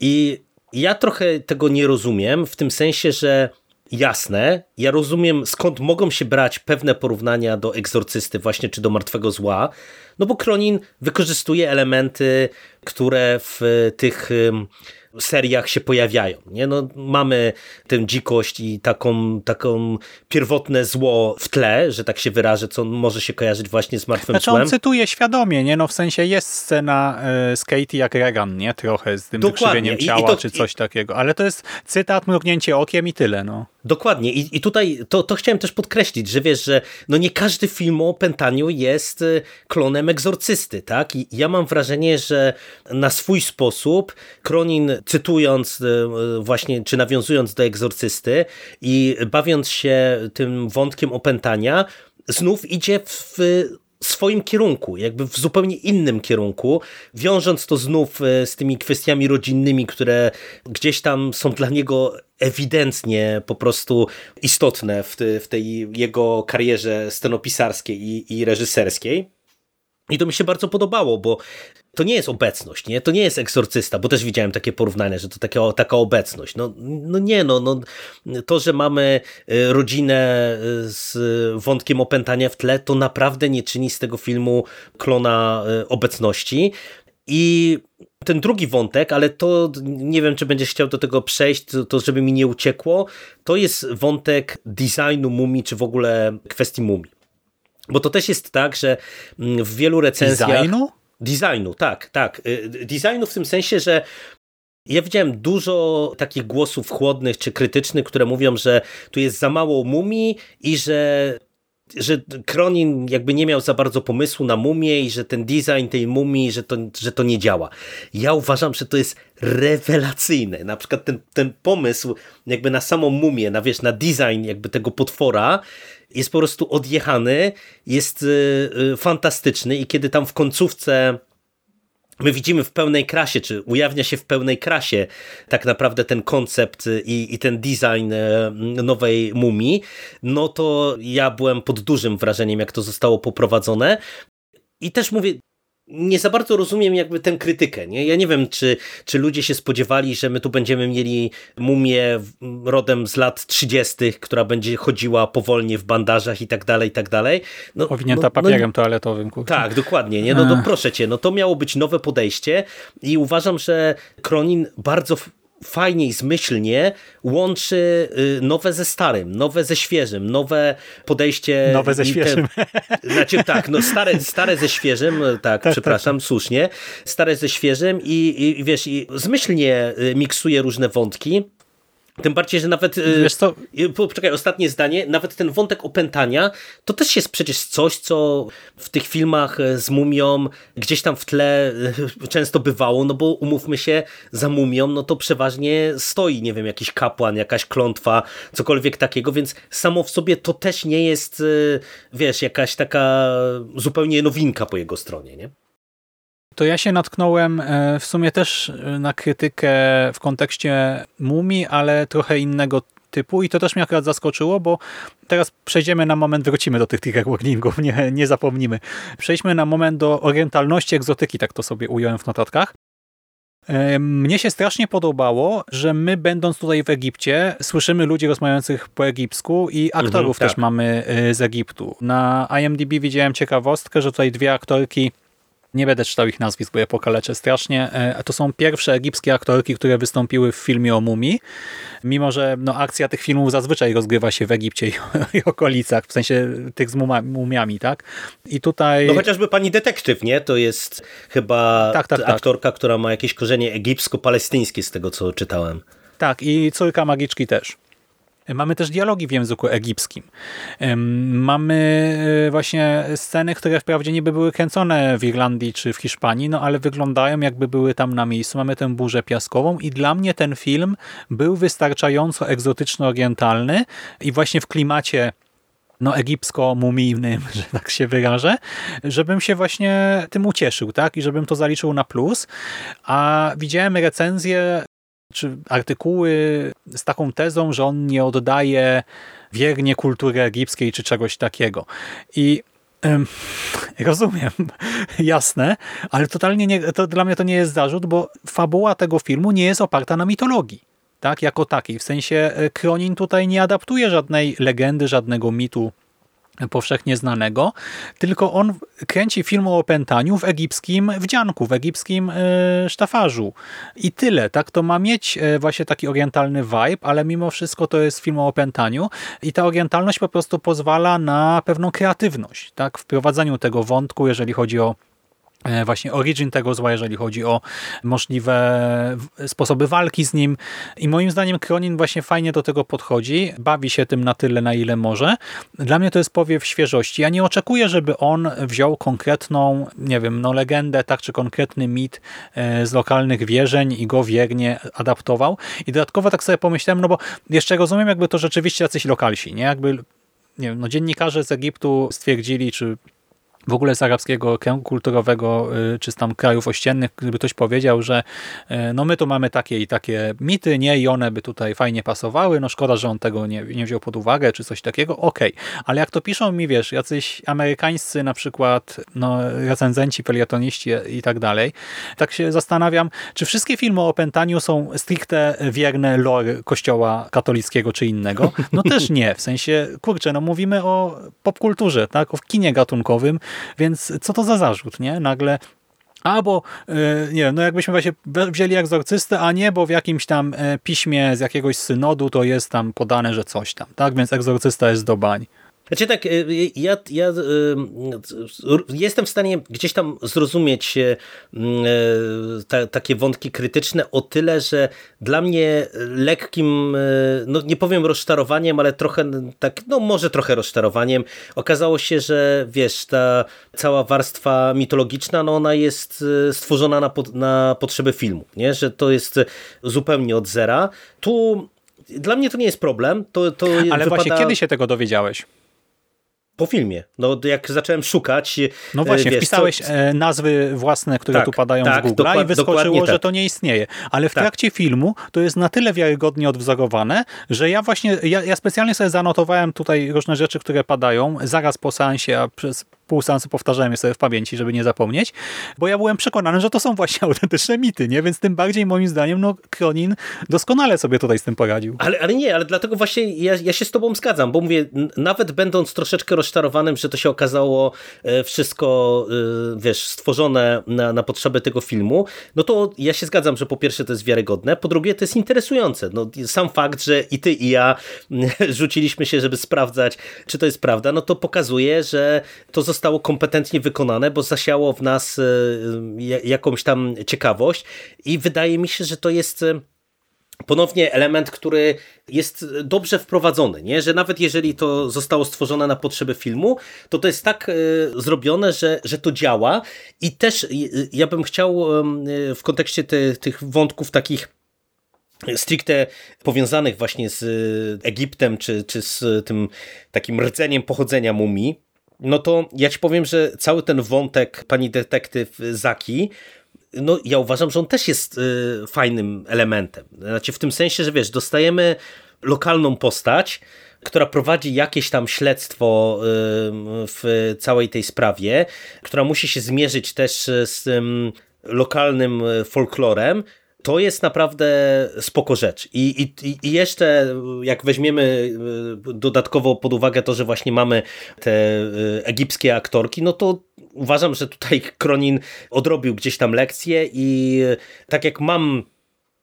I ja trochę tego nie rozumiem, w tym sensie, że jasne, ja rozumiem skąd mogą się brać pewne porównania do egzorcysty właśnie, czy do martwego zła, no bo Kronin wykorzystuje elementy, które w tych seriach się pojawiają. Nie? No, mamy tę dzikość i taką, taką pierwotne zło w tle, że tak się wyrażę, co może się kojarzyć właśnie z martwym znaczy, złem. on cytuje świadomie, nie? No w sensie jest scena y, z Katie jak Regan, nie? Trochę z tym wykrzywieniem ciała, I to, czy coś i... takiego. Ale to jest cytat, mrugnięcie okiem i tyle, no. Dokładnie. I, i tutaj to, to chciałem też podkreślić, że wiesz, że no nie każdy film o opętaniu jest y, klonem egzorcysty, tak? I ja mam wrażenie, że na swój sposób Kronin cytując y, y, właśnie, czy nawiązując do egzorcysty i bawiąc się tym wątkiem opętania, znów idzie w swoim kierunku, jakby w zupełnie innym kierunku, wiążąc to znów e, z tymi kwestiami rodzinnymi, które gdzieś tam są dla niego ewidentnie po prostu istotne w, w tej jego karierze scenopisarskiej i, i reżyserskiej. I to mi się bardzo podobało, bo to nie jest obecność, nie? To nie jest egzorcysta, bo też widziałem takie porównanie, że to taka, taka obecność. No, no nie, no, no to, że mamy e, rodzinę e, z wątkiem opętania w tle, to naprawdę nie czyni z tego filmu klona e, obecności. I ten drugi wątek, ale to nie wiem, czy będziesz chciał do tego przejść, to, to żeby mi nie uciekło, to jest wątek designu mumii, czy w ogóle kwestii mumii. Bo to też jest tak, że mm, w wielu recenzjach... Designu? Designu, tak, tak. Y, designu w tym sensie, że ja widziałem dużo takich głosów chłodnych czy krytycznych, które mówią, że tu jest za mało mumii i że że Kronin jakby nie miał za bardzo pomysłu na mumię i że ten design tej mumii, że to, że to nie działa. Ja uważam, że to jest rewelacyjne. Na przykład ten, ten pomysł jakby na samą mumię, na wiesz, na design jakby tego potwora jest po prostu odjechany, jest yy, fantastyczny i kiedy tam w końcówce my widzimy w pełnej krasie, czy ujawnia się w pełnej krasie tak naprawdę ten koncept i, i ten design e, nowej mumii, no to ja byłem pod dużym wrażeniem, jak to zostało poprowadzone. I też mówię, nie za bardzo rozumiem jakby tę krytykę. Nie? Ja nie wiem, czy, czy ludzie się spodziewali, że my tu będziemy mieli mumię rodem z lat 30., która będzie chodziła powolnie w bandażach i tak dalej, i tak dalej. No, Powinięta no, papierem no, toaletowym. Kurczę. Tak, dokładnie. Nie? No, no proszę cię, no to miało być nowe podejście i uważam, że Kronin bardzo fajnie zmyślnie łączy y, nowe ze starym, nowe ze świeżym, nowe podejście. Nowe ze świeżym. Te, znaczy tak, no stare, stare ze świeżym, tak, tak, tak przepraszam, tak. słusznie, stare ze świeżym i, i wiesz, i zmyślnie y, miksuje różne wątki. Tym bardziej, że nawet. Y, Wiesz co? Poczekaj, ostatnie zdanie. Nawet ten wątek opętania to też jest przecież coś, co w tych filmach y, z mumią gdzieś tam w tle y, często bywało, no bo umówmy się, za mumią, no to przeważnie stoi, nie wiem, jakiś kapłan, jakaś klątwa, cokolwiek takiego, więc samo w sobie to też nie jest, wiesz, jakaś taka zupełnie nowinka po jego stronie, nie? To ja się natknąłem e, w sumie też e, na krytykę w kontekście mumii, ale trochę innego typu i to też mnie akurat zaskoczyło, bo teraz przejdziemy na moment, wrócimy do tych trigger warningów, nie, nie zapomnimy. Przejdźmy na moment do orientalności, egzotyki, tak to sobie ująłem w notatkach. E, mnie się strasznie podobało, że my będąc tutaj w Egipcie, słyszymy ludzi rozmawiających po egipsku i aktorów mhm, tak. też mamy z Egiptu. Na IMDb widziałem ciekawostkę, że tutaj dwie aktorki nie będę czytał ich nazwisk, bo je pokaleczę strasznie. E, to są pierwsze egipskie aktorki, które wystąpiły w filmie o mumii, mimo że no, akcja tych filmów zazwyczaj rozgrywa się w Egipcie i, i okolicach, w sensie tych z mumiami, tak? I tutaj... No chociażby pani detektyw, nie? To jest chyba tak, tak, tak. aktorka, tak. która ma jakieś korzenie egipsko-palestyńskie z tego, co czytałem. Tak, i córka magiczki też. Mamy też dialogi w języku egipskim. Mamy e, właśnie sceny, które wprawdzie niby były kręcone w Irlandii czy w Hiszpanii, no ale wyglądają jakby były tam na miejscu. Mamy tę burzę piaskową i dla mnie ten film był wystarczająco egzotyczno-orientalny i właśnie w klimacie no egipsko-mumijnym, że tak się wyrażę, żebym się właśnie tym ucieszył, tak? I żebym to zaliczył na plus. A widziałem recenzję czy artykuły z taką tezą, że on nie oddaje wiernie kultury egipskiej czy czegoś takiego. I rozumiem, jasne, ale totalnie nie, to dla mnie to nie jest zarzut, bo fabuła tego filmu nie jest oparta na mitologii. Tak, jako takiej. W sensie e, Kronin tutaj nie adaptuje żadnej legendy, żadnego mitu powszechnie znanego, tylko on kręci film o opętaniu w egipskim wdzianku, w egipskim e, sztafarzu. I tyle, tak? To ma mieć e, właśnie taki orientalny vibe, ale mimo wszystko to jest film o opętaniu i ta orientalność po prostu pozwala na pewną kreatywność, tak? W prowadzeniu tego wątku, jeżeli chodzi o właśnie origin tego zła, jeżeli chodzi o możliwe sposoby walki z nim. I moim zdaniem Kronin właśnie fajnie do tego podchodzi, bawi się tym na tyle, na ile może. Dla mnie to jest powiew świeżości. Ja nie oczekuję, żeby on wziął konkretną, nie wiem, no legendę, tak, czy konkretny mit e, z lokalnych wierzeń i go wiernie adaptował. I dodatkowo tak sobie pomyślałem, no bo jeszcze rozumiem, jakby to rzeczywiście jacyś lokalsi, nie? Jakby nie wiem, no dziennikarze z Egiptu stwierdzili, czy w ogóle z arabskiego kręgu kulturowego, y, czy z tam krajów ościennych, gdyby ktoś powiedział, że y, no my tu mamy takie i takie mity, nie, i one by tutaj fajnie pasowały, no szkoda, że on tego nie, nie wziął pod uwagę, czy coś takiego, okej. Okay. Ale jak to piszą mi, wiesz, jacyś amerykańscy na przykład, no recenzenci, peliatoniści i tak dalej, tak się zastanawiam, czy wszystkie filmy o opętaniu są stricte wierne lore kościoła katolickiego czy innego? No też nie, w sensie, kurczę, no mówimy o popkulturze, tak, o kinie gatunkowym, więc co to za zarzut, nie? Nagle Albo, e, nie wiem, no jakbyśmy właśnie wzięli egzorcystę, a nie, bo w jakimś tam e, piśmie z jakiegoś synodu to jest tam podane, że coś tam, tak? Więc egzorcysta jest do bań. Znaczy tak, y, ja, ja y, jestem w stanie gdzieś tam zrozumieć y, ta, takie wątki krytyczne o tyle, że dla mnie lekkim, no nie powiem rozczarowaniem, ale trochę tak, no może trochę rozczarowaniem, okazało się, że wiesz, ta cała warstwa mitologiczna, no ona jest stworzona na, na potrzeby filmu, nie? że to jest zupełnie od zera. Tu dla mnie to nie jest problem. To, to Ale wypada... właśnie kiedy się tego dowiedziałeś? Po filmie. No jak zacząłem szukać... No właśnie, wiesz, wpisałeś co... E, nazwy własne, które tak, tu padają tak, z Google i wyskoczyło, że tak. to nie istnieje. Ale w tak. trakcie filmu to jest na tyle wiarygodnie odwzorowane, że ja właśnie, ja, ja specjalnie sobie zanotowałem tutaj różne rzeczy, które padają zaraz po seansie, a przez pół seansu powtarzałem je sobie w pamięci, żeby nie zapomnieć, bo ja byłem przekonany, że to są właśnie autentyczne mity, nie? Więc tym bardziej moim zdaniem, no Kronin doskonale sobie tutaj z tym poradził. Ale, ale nie, ale dlatego właśnie ja, ja się z tobą zgadzam, bo mówię, nawet będąc troszeczkę rozczarowanym, że to się okazało e, wszystko, e, wiesz, stworzone na, na potrzeby tego filmu, no to ja się zgadzam, że po pierwsze to jest wiarygodne, po drugie to jest interesujące. No, sam fakt, że i ty i ja rzuciliśmy się, żeby sprawdzać, czy to jest prawda, no to pokazuje, że to zostało zostało kompetentnie wykonane, bo zasiało w nas e, jakąś tam ciekawość i wydaje mi się, że to jest e, ponownie element, który jest dobrze wprowadzony, nie? że nawet jeżeli to zostało stworzone na potrzeby filmu, to to jest tak y, zrobione, że, że to działa i też ja bym chciał w kontekście te, tych wątków takich stricte powiązanych właśnie z Egiptem, czy, czy z tym takim rdzeniem pochodzenia mumii, no to ja ci powiem, że cały ten wątek pani detektyw Zaki, no ja uważam, że on też jest y, fajnym elementem. Znaczy w tym sensie, że wiesz, dostajemy lokalną postać, która prowadzi jakieś tam śledztwo y, w całej tej sprawie, która musi się zmierzyć też z tym lokalnym folklorem, to jest naprawdę spoko rzecz. I, i, I jeszcze jak weźmiemy y, dodatkowo pod uwagę to, że właśnie mamy te y, egipskie aktorki, no to uważam, że tutaj Kronin odrobił gdzieś tam lekcję i tak jak mam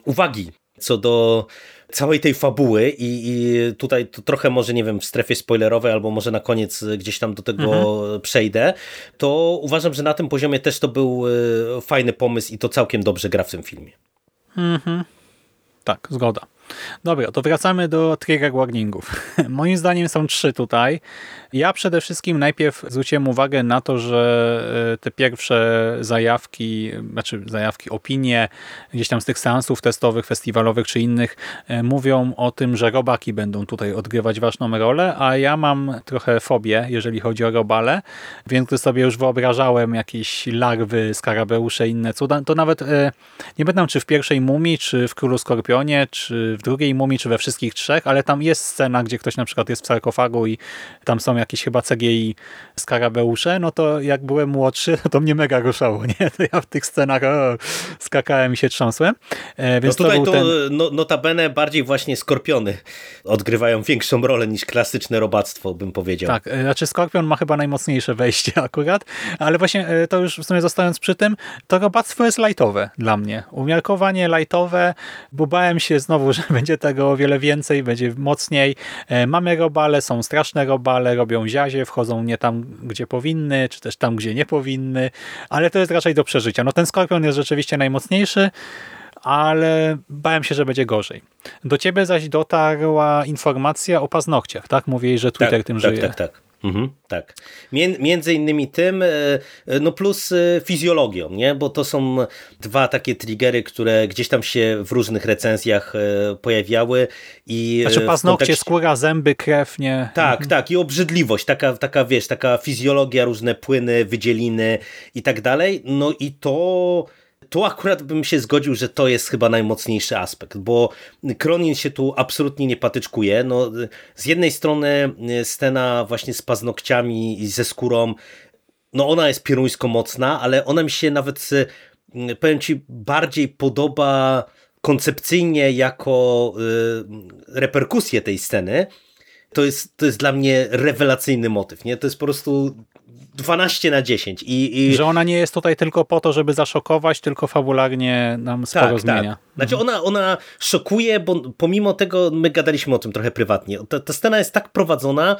uwagi co do całej tej fabuły i, i, tutaj to trochę może, nie wiem, w strefie spoilerowej albo może na koniec gdzieś tam do tego mhm. przejdę, to uważam, że na tym poziomie też to był y, fajny pomysł i to całkiem dobrze gra w tym filmie. Mhm. Tak, zgoda. Dobra, to wracamy do trigger warningów. Moim zdaniem są trzy tutaj. Ja przede wszystkim najpierw zwróciłem uwagę na to, że e, te pierwsze zajawki, znaczy zajawki, opinie gdzieś tam z tych seansów testowych, festiwalowych czy innych e, mówią o tym, że robaki będą tutaj odgrywać ważną rolę, a ja mam trochę fobię, jeżeli chodzi o robale, więc gdy sobie już wyobrażałem jakieś larwy, skarabeusze inne cuda, to nawet e, nie będę czy w pierwszej Mumii, czy w Królu Skorpionie, czy w drugiej Mumii, czy we wszystkich trzech, ale tam jest scena, gdzie ktoś na przykład jest w sarkofagu i tam są jakieś chyba CGI skarabeusze, no to jak byłem młodszy, to mnie mega ruszało, nie? To ja w tych scenach o, skakałem i się trząsłem. E, więc no tutaj to, ten... no, notabene bardziej właśnie skorpiony odgrywają większą rolę niż klasyczne robactwo, bym powiedział. Tak, e, znaczy skorpion ma chyba najmocniejsze wejście akurat, ale właśnie e, to już w sumie zostając przy tym, to robactwo jest lightowe dla mnie. Umiarkowanie lightowe, bo bałem się znowu, że będzie tego o wiele więcej, będzie mocniej. E, mamy robale, są straszne robale, robią ziazie, wchodzą nie tam, gdzie powinny, czy też tam, gdzie nie powinny, ale to jest raczej do przeżycia. No ten skorpion jest rzeczywiście najmocniejszy, ale bałem się, że będzie gorzej. Do ciebie zaś dotarła informacja o paznokciach, tak? Mówiłeś, że Twitter tak, tym tak, żyje. Tak, tak. Mhm, tak. Między innymi tym, e, e, no plus e, fizjologią, nie? bo to są dwa takie triggery, które gdzieś tam się w różnych recenzjach pojawiały. I znaczy paznokcie, kontekście... skóra, zęby, krew, nie? Tak, mhm. tak i obrzydliwość, taka, taka wiesz, taka fizjologia, różne płyny, wydzieliny i tak dalej. No i to tu akurat bym się zgodził, że to jest chyba najmocniejszy aspekt, bo Kronin się tu absolutnie nie patyczkuje. No, z jednej strony y, scena właśnie z paznokciami i ze skórą, no ona jest pieruńsko mocna, ale ona mi się nawet, y, powiem ci, bardziej podoba koncepcyjnie jako y, reperkusję tej sceny. To jest, to jest dla mnie rewelacyjny motyw. Nie? To jest po prostu 12 na 10. I, i... Że ona nie jest tutaj tylko po to, żeby zaszokować, tylko fabularnie nam sporo tak, zmienia. Tak. Znaczy ona, ona szokuje, bo pomimo tego my gadaliśmy o tym trochę prywatnie. Ta, ta scena jest tak prowadzona,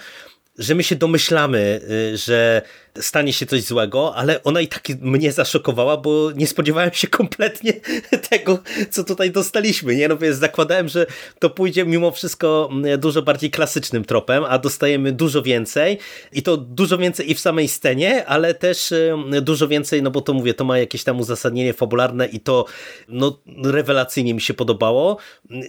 że my się domyślamy, y, że stanie się coś złego, ale ona i tak mnie zaszokowała, bo nie spodziewałem się kompletnie tego, co tutaj dostaliśmy. Nie? No więc zakładałem, że to pójdzie mimo wszystko mm, dużo bardziej klasycznym tropem, a dostajemy dużo więcej i to dużo więcej i w samej scenie, ale też dużo więcej, no bo to mówię, to ma jakieś tam uzasadnienie fabularne i to no, rewelacyjnie mi się podobało.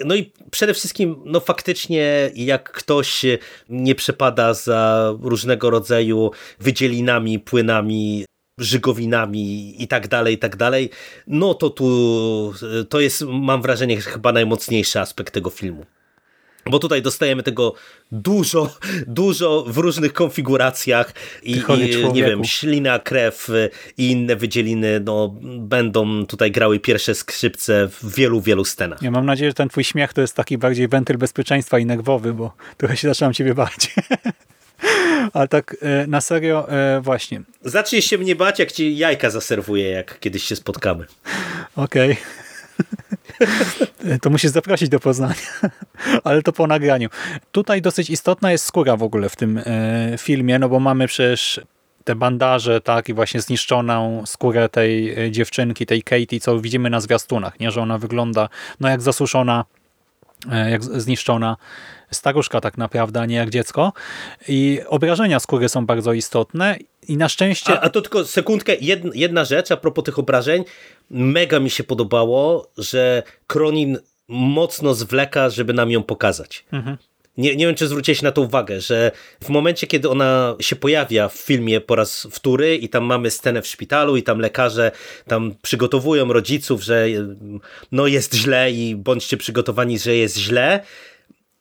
No i przede wszystkim, no faktycznie jak ktoś nie przepada za różnego rodzaju wydzielinami płynami, żygowinami i tak dalej, i tak dalej, no to tu to jest, mam wrażenie, chyba najmocniejszy aspekt tego filmu. Bo tutaj dostajemy tego dużo, dużo w różnych konfiguracjach i, i nie wiem, ślina, krew i inne wydzieliny no, będą tutaj grały pierwsze skrzypce w wielu, wielu scenach. Ja mam nadzieję, że ten twój śmiech to jest taki bardziej wentyl bezpieczeństwa i nerwowy, bo trochę się zaczynam ciebie bać. Ale tak e, na serio, e, właśnie. Zaczniesz się mnie bać, jak ci jajka zaserwuję, jak kiedyś się spotkamy. Okej. Okay. to musisz zaprosić do Poznania, ale to po nagraniu. Tutaj dosyć istotna jest skóra w ogóle w tym e, filmie, no bo mamy przecież te bandaże, tak, i właśnie zniszczoną skórę tej dziewczynki, tej Katie, co widzimy na zwiastunach, nie, że ona wygląda no jak zasuszona, jak zniszczona staruszka tak naprawdę, a nie jak dziecko. I obrażenia skóry są bardzo istotne i na szczęście... A, a to tylko sekundkę, jedna, jedna rzecz a propos tych obrażeń. Mega mi się podobało, że Kronin mocno zwleka, żeby nam ją pokazać. Mhm. Nie, nie wiem, czy zwróciłeś na to uwagę, że w momencie, kiedy ona się pojawia w filmie po raz wtóry i tam mamy scenę w szpitalu i tam lekarze tam przygotowują rodziców, że no jest źle i bądźcie przygotowani, że jest źle,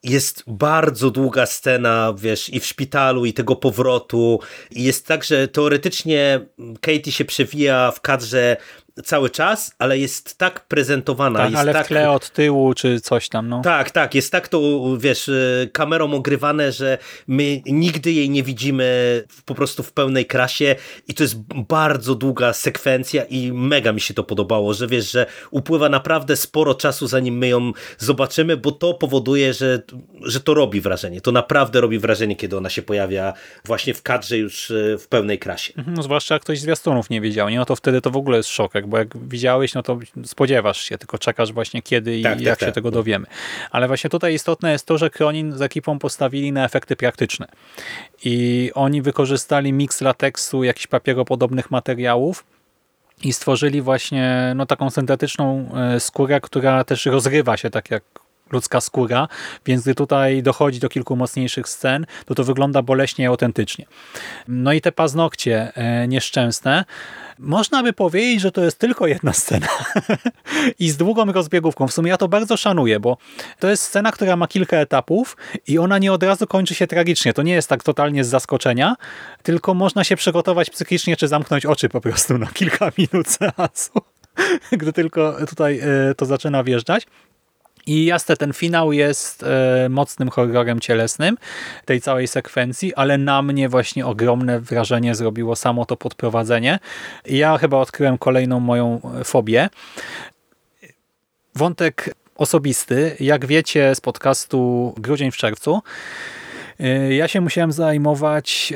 jest bardzo długa scena, wiesz, i w szpitalu, i tego powrotu. I jest tak, że teoretycznie Katie się przewija w kadrze cały czas, ale jest tak prezentowana. Tak, jest ale tak... w tle od tyłu, czy coś tam, no. Tak, tak, jest tak to, wiesz, y, kamerą ogrywane, że my nigdy jej nie widzimy po prostu w pełnej krasie i to jest bardzo długa sekwencja i mega mi się to podobało, że wiesz, że upływa naprawdę sporo czasu, zanim my ją zobaczymy, bo to powoduje, że, że to robi wrażenie. To naprawdę robi wrażenie, kiedy ona się pojawia właśnie w kadrze już y, w pełnej krasie. Mhm, no, zwłaszcza jak ktoś zwiastunów nie wiedział, nie? No to wtedy to w ogóle jest szok, bo jak widziałeś, no to spodziewasz się, tylko czekasz właśnie kiedy i tak, tak jak tak, się tego dowiemy. Ale właśnie tutaj istotne jest to, że Kronin z ekipą postawili na efekty praktyczne. I oni wykorzystali miks lateksu, jakichś papieropodobnych materiałów, i stworzyli właśnie no, taką syntetyczną e, skórę, która też rozrywa się tak jak ludzka skóra, więc gdy tutaj dochodzi do kilku mocniejszych scen, to to wygląda boleśnie i autentycznie. No i te paznokcie e, nieszczęsne, można by powiedzieć, że to jest tylko jedna scena i z długą rozbiegówką. W sumie ja to bardzo szanuję, bo to jest scena, która ma kilka etapów i ona nie od razu kończy się tragicznie. To nie jest tak totalnie z zaskoczenia, tylko można się przygotować psychicznie, czy zamknąć oczy po prostu na kilka minut seansu, gdy tylko tutaj e, to zaczyna wjeżdżać. I jasne, ten finał jest e, mocnym horrorem cielesnym tej całej sekwencji, ale na mnie właśnie ogromne wrażenie zrobiło samo to podprowadzenie. Ja chyba odkryłem kolejną moją fobię. Wątek osobisty. Jak wiecie z podcastu Grudzień w czerwcu, e, ja się musiałem zajmować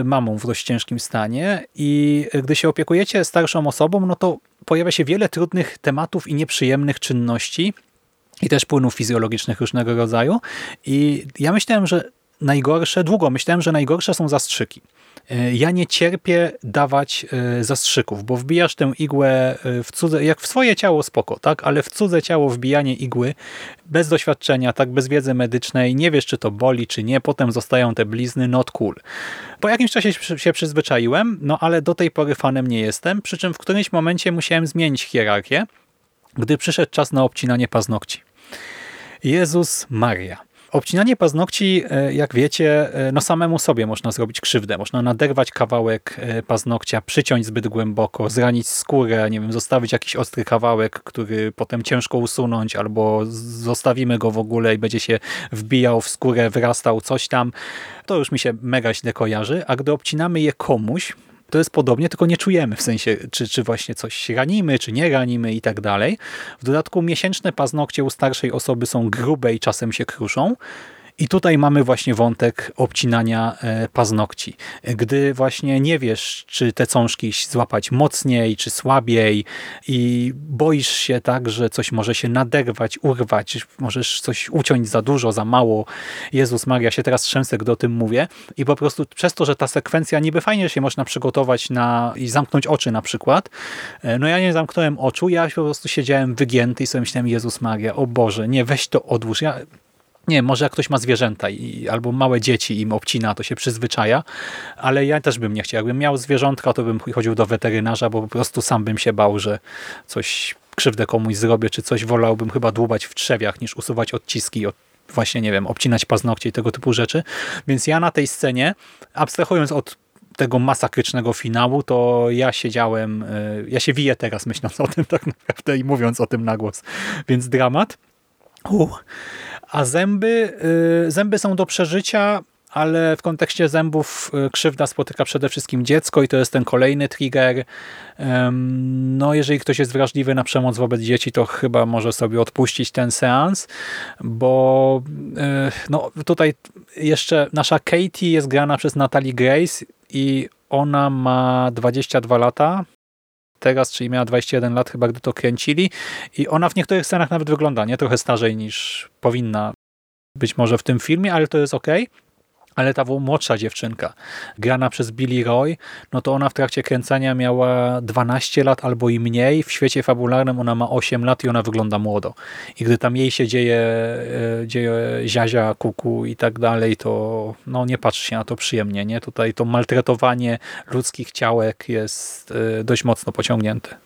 e, mamą w dość ciężkim stanie i gdy się opiekujecie starszą osobą, no to pojawia się wiele trudnych tematów i nieprzyjemnych czynności, i też płynów fizjologicznych różnego rodzaju. I ja myślałem, że najgorsze, długo myślałem, że najgorsze są zastrzyki. E, ja nie cierpię dawać e, zastrzyków, bo wbijasz tę igłę e, w cudze, jak w swoje ciało spoko, tak? ale w cudze ciało wbijanie igły bez doświadczenia, tak bez wiedzy medycznej, nie wiesz czy to boli, czy nie, potem zostają te blizny, not cool. Po jakimś czasie się przyzwyczaiłem, no ale do tej pory fanem nie jestem, przy czym w którymś momencie musiałem zmienić hierarchię, gdy przyszedł czas na obcinanie paznokci. Jezus Maria. Obcinanie paznokci, e, jak wiecie, e, no samemu sobie można zrobić krzywdę. Można naderwać kawałek e, paznokcia, przyciąć zbyt głęboko, zranić skórę, nie wiem, zostawić jakiś ostry kawałek, który potem ciężko usunąć, albo zostawimy go w ogóle i będzie się wbijał w skórę, wyrastał coś tam. To już mi się mega źle kojarzy, a gdy obcinamy je komuś, to jest podobnie, tylko nie czujemy w sensie, czy, czy właśnie coś ranimy, czy nie ranimy i tak dalej. W dodatku miesięczne paznokcie u starszej osoby są grube i czasem się kruszą. I tutaj mamy właśnie wątek obcinania e, paznokci. Gdy właśnie nie wiesz, czy te cążki złapać mocniej, czy słabiej i boisz się tak, że coś może się naderwać, urwać, możesz coś uciąć za dużo, za mało. Jezus Maria, się teraz trzęsę, gdy o tym mówię. I po prostu przez to, że ta sekwencja niby fajnie się można przygotować na i zamknąć oczy na przykład, e, no ja nie zamknąłem oczu, ja po prostu siedziałem wygięty i sobie myślałem, Jezus Maria, o Boże, nie, weź to odłóż. Ja nie, może jak ktoś ma zwierzęta i, albo małe dzieci im obcina, to się przyzwyczaja, ale ja też bym nie chciał. Jakbym miał zwierzątka, to bym chodził do weterynarza, bo po prostu sam bym się bał, że coś krzywdę komuś zrobię, czy coś wolałbym chyba dłubać w trzewiach, niż usuwać odciski od właśnie, nie wiem, obcinać paznokcie i tego typu rzeczy. Więc ja na tej scenie, abstrahując od tego masakrycznego finału, to ja siedziałem, e, ja się wiję teraz myśląc o tym tak naprawdę i mówiąc o tym na głos. Więc dramat. A zęby, y, zęby są do przeżycia, ale w kontekście zębów y, krzywda spotyka przede wszystkim dziecko i to jest ten kolejny trigger. No, jeżeli ktoś jest wrażliwy na przemoc wobec dzieci, to chyba może sobie odpuścić ten seans, bo y, no, tutaj jeszcze nasza Katie jest grana przez Natalie Grace i ona ma 22 lata, teraz, czyli miała 21 lat chyba, gdy to kręcili i ona w niektórych scenach nawet wygląda nie trochę starzej niż powinna być może w tym filmie, ale to jest ok. Ale ta młodsza dziewczynka, grana przez Billy Roy, no to ona w trakcie kręcenia miała 12 lat albo i mniej. W świecie fabularnym ona ma 8 lat i ona wygląda młodo. I gdy tam jej się dzieje, e, dzieje ziazia, kuku i tak dalej, to no nie patrzy się na to przyjemnie. Nie? Tutaj to maltretowanie ludzkich ciałek jest e, dość mocno pociągnięte.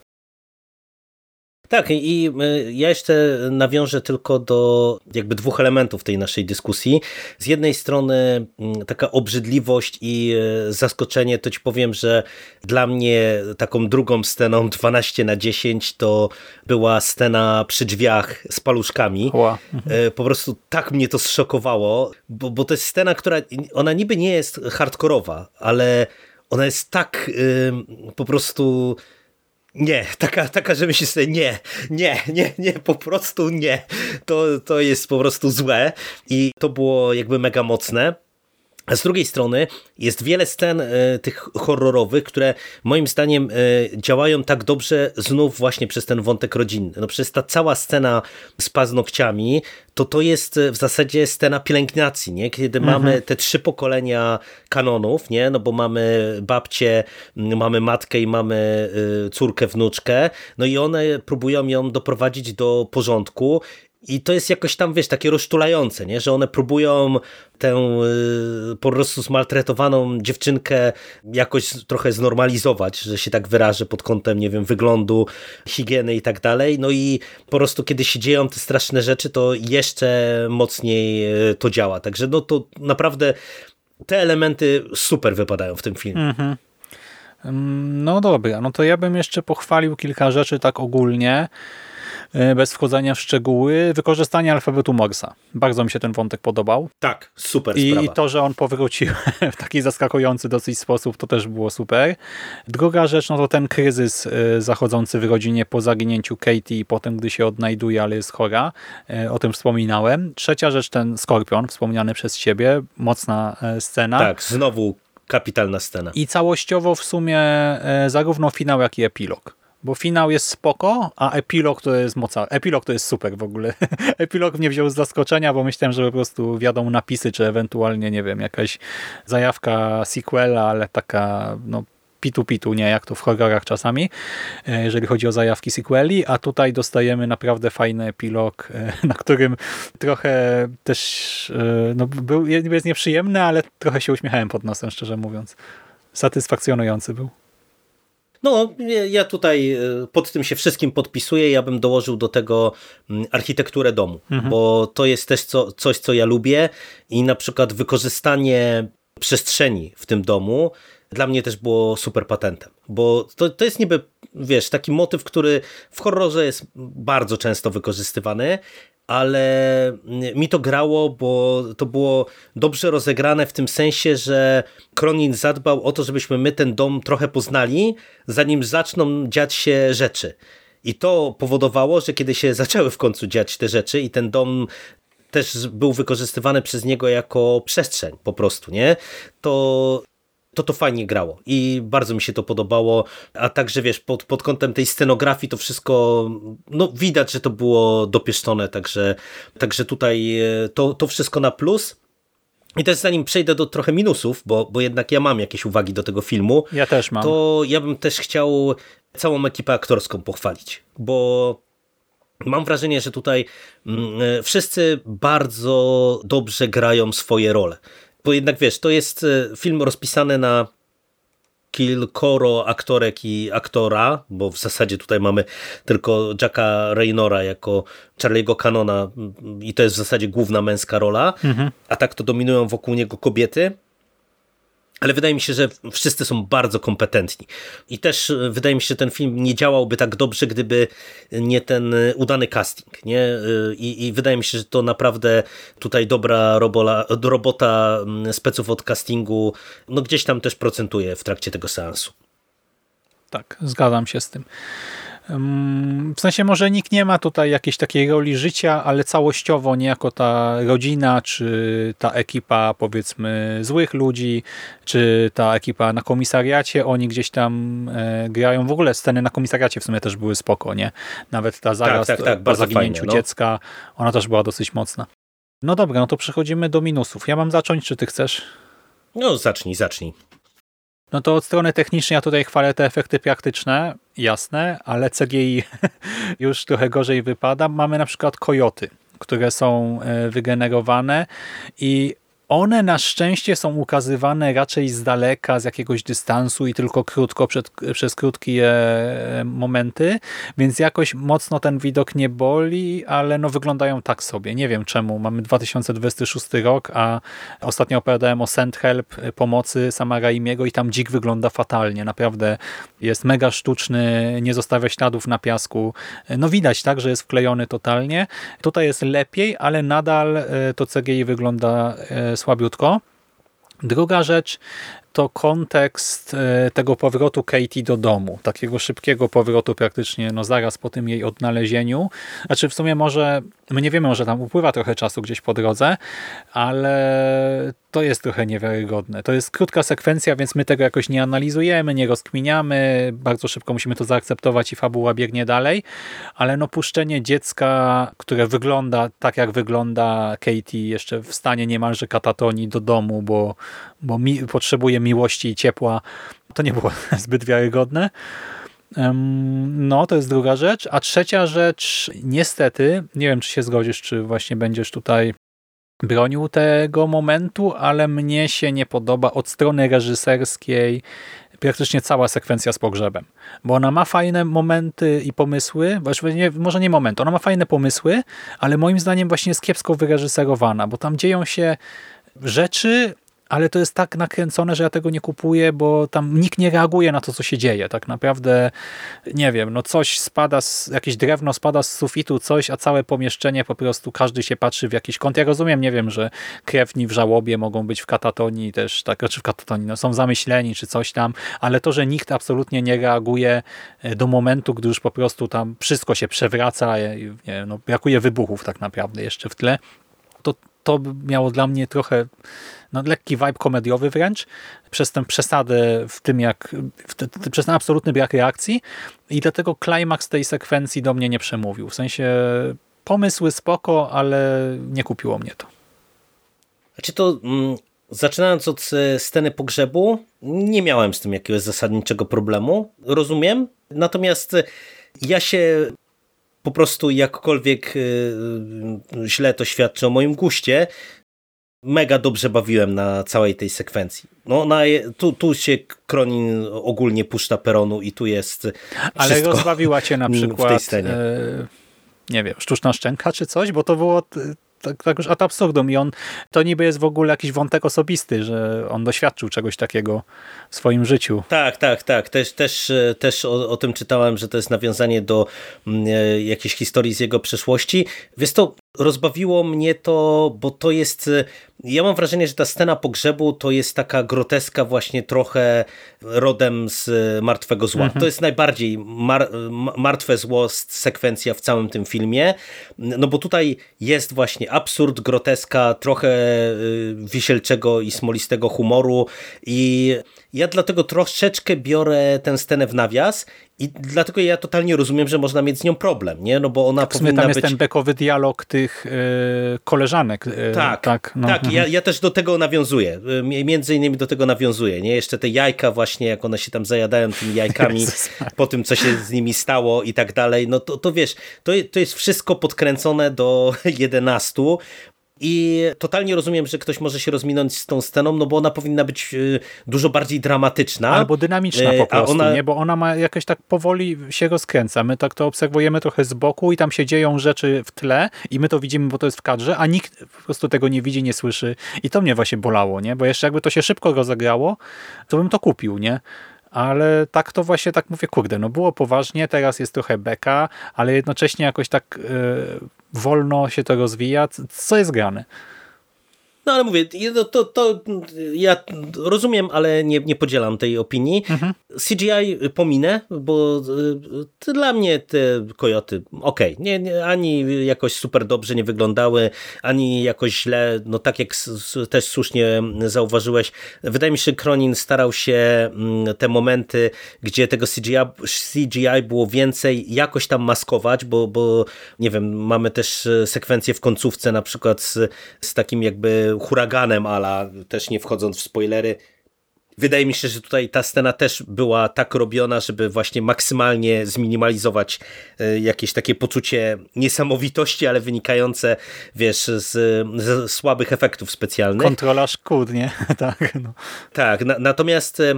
Tak, i ja jeszcze nawiążę tylko do jakby dwóch elementów tej naszej dyskusji. Z jednej strony mm, taka obrzydliwość i e, zaskoczenie, to ci powiem, że dla mnie taką drugą sceną 12 na 10 to była scena przy drzwiach z paluszkami. Wow. Mhm. Po prostu tak mnie to zszokowało, bo, bo to jest scena, która ona niby nie jest hardkorowa, ale ona jest tak po prostu nie, taka, taka, że myślisz sobie, nie, nie, nie, nie, po prostu nie. To, to jest po prostu złe i to było jakby mega mocne. A z drugiej strony jest wiele scen y, tych horrorowych, które moim zdaniem y, działają tak dobrze znów właśnie przez ten wątek rodzinny. No przez ta cała scena z paznokciami, to to jest e, w zasadzie scena pielęgnacji, nie? kiedy mhm. mamy te trzy pokolenia kanonów, nie? no bo mamy babcię, mamy matkę i mamy córkę, wnuczkę, no i one próbują ją doprowadzić do porządku i to jest jakoś tam, wiesz, takie rozczulające, nie? że one próbują tę y, po prostu zmaltretowaną dziewczynkę jakoś trochę znormalizować, że się tak wyrażę pod kątem, nie wiem, wyglądu, higieny i tak dalej. No i po prostu kiedy się dzieją te straszne rzeczy, to jeszcze mocniej y, to działa. Także no to naprawdę te elementy super wypadają w tym filmie. Mhm. No dobra, no to ja bym jeszcze pochwalił kilka rzeczy tak ogólnie. E, bez wchodzenia w szczegóły, wykorzystanie alfabetu Morsa. Bardzo mi się ten wątek podobał. Tak, super I, sprawa. I to, że on powrócił w taki zaskakujący dosyć sposób, to też było super. Druga rzecz, no to ten kryzys e, zachodzący w rodzinie po zaginięciu Katie i potem, gdy się odnajduje, ale jest chora. E, o tym wspominałem. Trzecia rzecz, ten Skorpion, wspomniany przez siebie. Mocna scena. Tak, znowu kapitalna scena. I całościowo w sumie zarówno finał, jak i epilog bo finał jest spoko, a epilog to jest moca. Epilog to jest super w ogóle. epilog mnie wziął z zaskoczenia, bo myślałem, że po prostu wiadomo napisy, czy ewentualnie, nie wiem, jakaś zajawka sequela, ale taka, no, pitu-pitu, nie jak to w horrorach czasami, e, jeżeli chodzi o zajawki sequeli, a tutaj dostajemy naprawdę fajny epilog, e, na którym trochę też e, no, był, jest nieprzyjemny, ale trochę się uśmiechałem pod nosem, szczerze mówiąc. Satysfakcjonujący był. No, ja tutaj e, pod tym się wszystkim podpisuję. Ja bym dołożył do tego mm, architekturę domu, mhm. bo to jest też co, coś, co ja lubię i na przykład wykorzystanie przestrzeni w tym domu dla mnie też było super patentem, bo to, to jest niby, wiesz, taki motyw, który w horrorze jest bardzo często wykorzystywany, ale mi to grało, bo to było dobrze rozegrane w tym sensie, że Cronin zadbał o to, żebyśmy my ten dom trochę poznali, zanim zaczną dziać się rzeczy. I to powodowało, że kiedy się zaczęły w końcu dziać te rzeczy i ten dom też był wykorzystywany przez niego jako przestrzeń po prostu, nie? To to to fajnie grało i bardzo mi się to podobało, a także wiesz, pod, pod kątem tej scenografii to wszystko, no widać, że to było dopieszczone, także, także tutaj e, to, to wszystko na plus. I też zanim przejdę do trochę minusów, bo, bo jednak ja mam jakieś uwagi do tego filmu. Ja też mam. To ja bym też chciał całą ekipę aktorską pochwalić, bo mam wrażenie, że tutaj mm, e, wszyscy bardzo dobrze grają swoje role bo jednak wiesz, to jest e, film rozpisany na kilkoro aktorek i aktora, bo w zasadzie tutaj mamy tylko Jacka Raynora jako Charlie'ego Canona i to jest w zasadzie główna męska rola, mhm. a tak to dominują wokół niego kobiety ale wydaje mi się, że wszyscy są bardzo kompetentni. I też e, wydaje mi się, że ten film nie działałby tak dobrze, gdyby nie ten e, udany casting. Nie? E, I, i wydaje mi się, że to naprawdę tutaj dobra robola, robota speców od castingu no gdzieś tam też procentuje w trakcie tego seansu. Tak, zgadzam się z tym. W sensie może nikt nie ma tutaj jakiejś takiej roli życia, ale całościowo niejako ta rodzina, czy ta ekipa powiedzmy złych ludzi, czy ta ekipa na komisariacie, oni gdzieś tam e, grają. W ogóle sceny na komisariacie w sumie też były spoko, nie? Nawet ta zaraz tak, tak, tak, po zaginięciu fajnie, no. dziecka, ona też była dosyć mocna. No dobra, no to przechodzimy do minusów. Ja mam zacząć, czy ty chcesz? No zacznij, zacznij. No to od strony technicznej ja tutaj chwalę te efekty praktyczne, jasne, ale CGI już trochę gorzej wypada. Mamy na przykład kojoty, które są e, wygenerowane i one na szczęście są ukazywane raczej z daleka, z jakiegoś dystansu i tylko krótko, przed, przez krótkie momenty, więc jakoś mocno ten widok nie boli, ale no wyglądają tak sobie. Nie wiem czemu. Mamy 2026 rok, a ostatnio opowiadałem o Send Help pomocy Sama Raimiego i tam dzik wygląda fatalnie. Naprawdę jest mega sztuczny, nie zostawia śladów na piasku. No widać tak, że jest wklejony totalnie. Tutaj jest lepiej, ale nadal e, to CGI wygląda e, słabiutko. Druga rzecz to kontekst e, tego powrotu Katie do domu, takiego szybkiego powrotu praktycznie no zaraz po tym jej odnalezieniu. Znaczy w sumie może, my nie wiemy, może tam upływa trochę czasu gdzieś po drodze, ale to jest trochę niewiarygodne. To jest krótka sekwencja, więc my tego jakoś nie analizujemy, nie rozkminiamy, bardzo szybko musimy to zaakceptować i fabuła biegnie dalej, ale no puszczenie dziecka, które wygląda tak jak wygląda Katie jeszcze w stanie niemalże katatonii do domu, bo, bo mi, potrzebuje miłości i ciepła, to nie było zbyt wiarygodne. No, to jest druga rzecz. A trzecia rzecz, niestety, nie wiem, czy się zgodzisz, czy właśnie będziesz tutaj bronił tego momentu, ale mnie się nie podoba od strony reżyserskiej praktycznie cała sekwencja z pogrzebem. Bo ona ma fajne momenty i pomysły, właściwie może nie moment, ona ma fajne pomysły, ale moim zdaniem właśnie jest kiepsko wyreżyserowana, bo tam dzieją się rzeczy, ale to jest tak nakręcone, że ja tego nie kupuję, bo tam nikt nie reaguje na to, co się dzieje. Tak naprawdę, nie wiem, no coś spada, z, jakieś drewno spada z sufitu, coś, a całe pomieszczenie po prostu każdy się patrzy w jakiś kąt. Ja rozumiem, nie wiem, że krewni w żałobie mogą być w katatonii też, tak, czy znaczy w katatonii, no są zamyśleni, czy coś tam, ale to, że nikt absolutnie nie reaguje e, do momentu, gdy już po prostu tam wszystko się przewraca, nie wiem, no, brakuje wybuchów tak naprawdę jeszcze w tle, to to miało dla mnie trochę no, lekki vibe komediowy wręcz, przez tę przesadę w tym, jak w te, te, przez ten absolutny brak reakcji i dlatego klimaks tej sekwencji do mnie nie przemówił. W sensie pomysły spoko, ale nie kupiło mnie to. Znaczy to mm, zaczynając od e, sceny pogrzebu, nie miałem z tym jakiegoś zasadniczego problemu, rozumiem, natomiast ja się po prostu jakkolwiek e, źle to świadczy o moim guście, mega dobrze bawiłem na całej tej sekwencji. No, na, tu, tu się Kronin ogólnie puszcza peronu i tu jest Ale rozbawiła cię na w tej przykład, scenie. e, nie wiem, sztuczna szczęka czy coś, bo to było t- tak, tak już ad absurdum i on, to niby jest w ogóle jakiś wątek osobisty, że on doświadczył czegoś takiego w swoim życiu. Tak, tak, tak. Też, też, e, też o, o tym czytałem, że to jest nawiązanie do mm, e, jakiejś historii z jego przeszłości. Wiesz to, rozbawiło mnie to, bo to jest... e, Ja mam wrażenie, że ta scena pogrzebu to jest taka groteska właśnie trochę rodem z e, Martwego Zła. To jest najbardziej mar, ma- martwe zło sekwencja w całym tym filmie. No bo tutaj jest właśnie absurd, groteska, trochę y, wisielczego i smolistego humoru i ja dlatego troszeczkę biorę tę scenę w nawias i dlatego ja totalnie rozumiem, że można mieć z nią problem, nie? No bo ona sumie powinna tam jest być... ten bekowy dialog tych e, koleżanek. e, Tak, tak, no, tak mhm. ja, ja też do tego nawiązuję. Mi- Między innymi do tego nawiązuję. Nie? Jeszcze te jajka właśnie, jak one się tam zajadają tymi jajkami po tym, co się z nimi stało i tak dalej. No to, to wiesz, to, to jest wszystko podkręcone do 11 i totalnie rozumiem, że ktoś może się rozminąć z tą sceną, no bo ona powinna być y, dużo bardziej dramatyczna. Albo dynamiczna E, po prostu, ona- nie? bo ona ma jakoś tak powoli się rozkręca. My tak to obserwujemy trochę z boku i tam się dzieją rzeczy w tle i my to widzimy, bo to jest w kadrze, a nikt po prostu tego nie widzi, nie słyszy i to mnie właśnie bolało, nie? bo jeszcze jakby to się szybko rozegrało, to bym to kupił, nie? Ale tak to właśnie tak mówię, kurde, no było poważnie, teraz jest trochę beka, ale jednocześnie jakoś tak e, wolno się to rozwija. Co jest grane? No ale mówię, to, to, to ja rozumiem, ale nie, nie podzielam tej opinii. CGI pominę, bo y, to dla mnie te kojoty, okej, nie, nie, ani jakoś super dobrze nie wyglądały, ani jakoś źle, no tak jak też słusznie zauważyłeś, wydaje mi się, Kronin starał się mm, te momenty, gdzie tego CGI, CGI było więcej, jakoś tam maskować, bo, bo nie wiem, mamy też e, sekwencję w końcówce na przykład z, z takim jakby huraganem ala, też nie wchodząc w spoilery, Wydaje mi się, że tutaj ta scena też była tak robiona, żeby właśnie maksymalnie zminimalizować e, jakieś takie poczucie niesamowitości, ale wynikające, wiesz, z, z słabych efektów specjalnych. Kontrola szkód, nie? tak, no. Tak, na, natomiast e,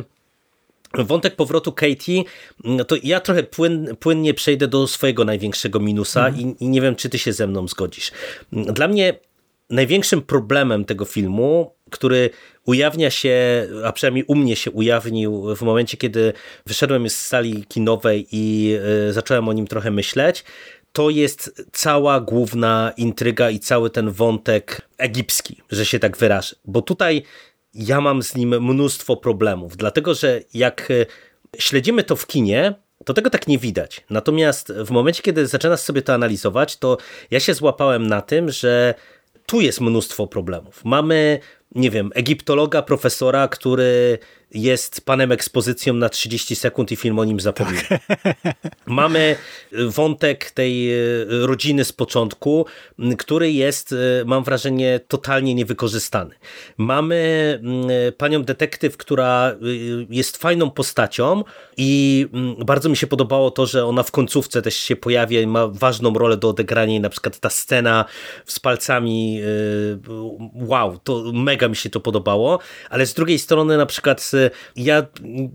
wątek powrotu Katie, no to ja trochę płyn, płynnie przejdę do swojego największego minusa i, i nie wiem, czy ty się ze mną zgodzisz. Dla mnie największym problemem tego filmu, który ujawnia się, a przynajmniej u mnie się ujawnił w momencie, kiedy wyszedłem z sali kinowej i e, zacząłem o nim trochę myśleć, to jest cała główna intryga i cały ten wątek egipski, że się tak wyrażę. Bo tutaj ja mam z nim mnóstwo problemów, dlatego że jak e, śledzimy to w kinie, to tego tak nie widać. Natomiast w momencie, kiedy zaczynasz sobie to analizować, to ja się złapałem na tym, że tu jest mnóstwo problemów. Mamy, nie wiem, egiptologa, profesora, który jest panem ekspozycją na 30 sekund i film o nim zapomina. Mamy wątek tej e, rodziny z początku, który jest, e, mam wrażenie, totalnie niewykorzystany. Mamy panią detektyw, która jest fajną postacią i bardzo mi się podobało to, że ona w końcówce też się pojawia i ma ważną rolę do odegrania i na przykład ta scena z palcami, wow, to mega mi się to podobało, ale z drugiej strony na przykład e, ja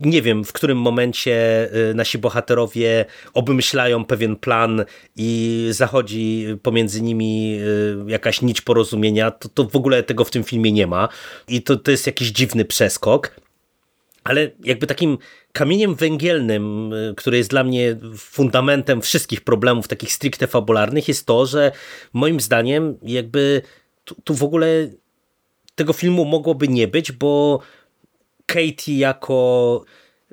nie wiem, w którym momencie e, nasi bohaterowie obmyślają pewien plan i zachodzi pomiędzy nimi e, jakaś nić porozumienia, to, to w ogóle tego w tym filmie nie ma i to, to jest jakiś dziwny przeskok. Ale jakby takim kamieniem węgielnym, y, który jest dla mnie fundamentem wszystkich problemów takich stricte fabularnych, jest to, że moim zdaniem jakby tu, tu w ogóle tego filmu mogłoby nie być, bo Katie jako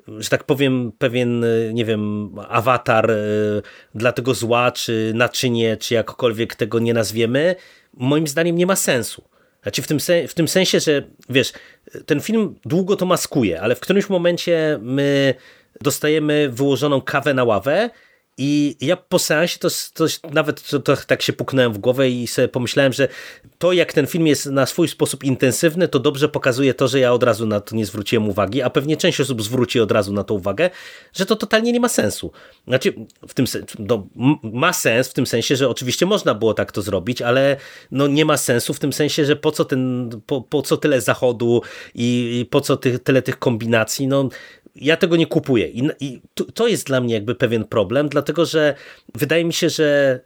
że tak powiem, pewien, nie wiem, awatar y, dla tego zła, czy naczynie, czy jakkolwiek tego nie nazwiemy, moim zdaniem nie ma sensu. Znaczy w tym, w tym sensie, że wiesz, ten film długo to maskuje, ale w którymś momencie my dostajemy wyłożoną kawę na ławę I ja po seansie to, to nawet to, to, tak się puknąłem w głowę i sobie pomyślałem, że to jak ten film jest na swój sposób intensywny, to dobrze pokazuje to, że ja od razu na to nie zwróciłem uwagi, a pewnie część osób zwróci od razu na to uwagę, że to totalnie nie ma sensu. Znaczy, w tym no, ma sens w tym sensie, że oczywiście można było tak to zrobić, ale no nie ma sensu w tym sensie, że po co, ten, po, po co tyle zachodu i, i po co ty, tyle tych kombinacji, no ja tego nie kupuję. I, I, to jest dla mnie jakby pewien problem, dlatego że wydaje mi się, że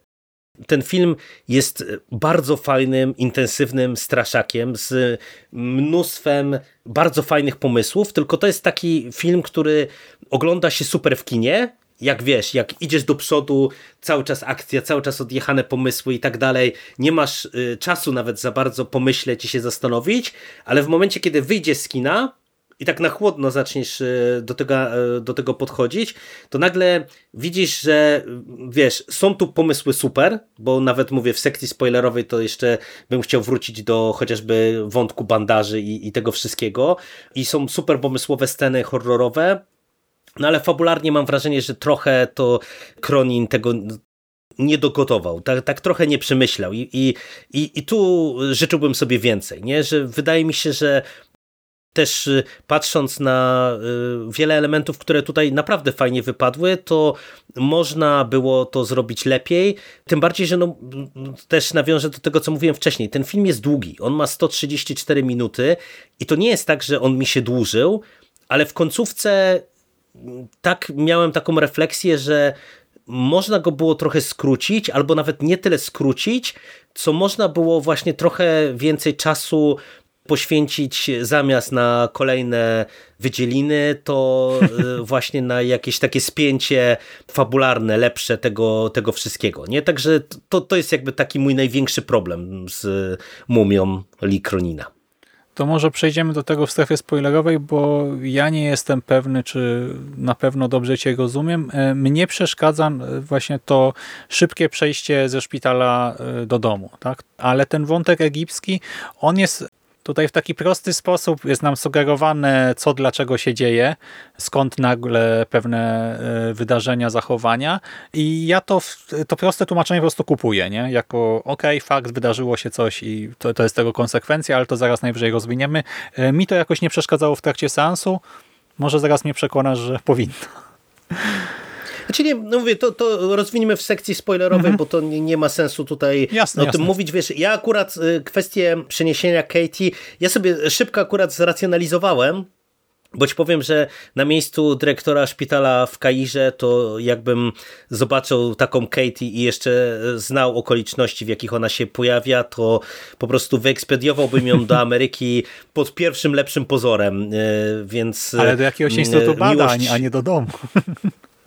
ten film jest bardzo fajnym, intensywnym straszakiem z mnóstwem bardzo fajnych pomysłów, tylko to jest taki film, który ogląda się super w kinie, jak wiesz, jak idziesz do przodu, cały czas akcja, cały czas odjechane pomysły i tak dalej, nie masz y, czasu nawet za bardzo pomyśleć i się zastanowić, ale w momencie, kiedy wyjdziesz z kina, i tak na chłodno zaczniesz e, do tego, e, do tego podchodzić, to nagle widzisz, że wiesz, są tu pomysły super, bo nawet mówię w sekcji spoilerowej to jeszcze bym chciał wrócić do chociażby wątku bandaży i, i tego wszystkiego i są super pomysłowe sceny horrorowe, no ale fabularnie mam wrażenie, że trochę to Kronin tego nie dogotował, tak, tak trochę nie przemyślał i, i, i, i tu życzyłbym sobie więcej, nie? że wydaje mi się, że też y, patrząc na y, wiele elementów, które tutaj naprawdę fajnie wypadły, to można było to zrobić lepiej. Tym bardziej, że no, też nawiążę do tego, co mówiłem wcześniej. Ten film jest długi. On ma 134 minuty i to nie jest tak, że on mi się dłużył, ale w końcówce tak miałem taką refleksję, że można go było trochę skrócić, albo nawet nie tyle skrócić, co można było właśnie trochę więcej czasu poświęcić zamiast na kolejne wydzieliny, to y, właśnie na jakieś takie spięcie fabularne, lepsze tego, tego wszystkiego. Nie? Także to, to jest jakby taki mój największy problem z mumią Lee Kronina. To może przejdziemy do tego w strefie spoilerowej, bo ja nie jestem pewny, czy na pewno dobrze Cię rozumiem. E, mnie przeszkadza e, właśnie to szybkie przejście ze szpitala e, do domu, tak? ale ten wątek egipski, on jest Tutaj w taki prosty sposób jest nam sugerowane, co dlaczego się dzieje, skąd nagle pewne e, wydarzenia, zachowania i ja to, to proste tłumaczenie po prostu kupuję, nie? Jako ok, fakt, wydarzyło się coś i to, to jest tego konsekwencja, ale to zaraz najwyżej rozwiniemy. E, mi to jakoś nie przeszkadzało w trakcie seansu, może zaraz mnie przekonasz, że powinno. Znaczy nie, no mówię, to, to rozwiniemy w sekcji spoilerowej, mhm. bo to nie, nie, ma sensu tutaj jasne, o jasne. tym mówić. Wiesz, ja akurat y, kwestię przeniesienia Katie, ja sobie szybko akurat zracjonalizowałem, bo ci powiem, że na miejscu dyrektora szpitala w Kairze, to jakbym zobaczył taką Katie i jeszcze znał okoliczności, w jakich ona się pojawia, to po prostu wyekspediowałbym ją do Ameryki pod pierwszym lepszym pozorem, y, więc... Ale do jakiegoś y, instytutu badań, miłość... a nie do domu.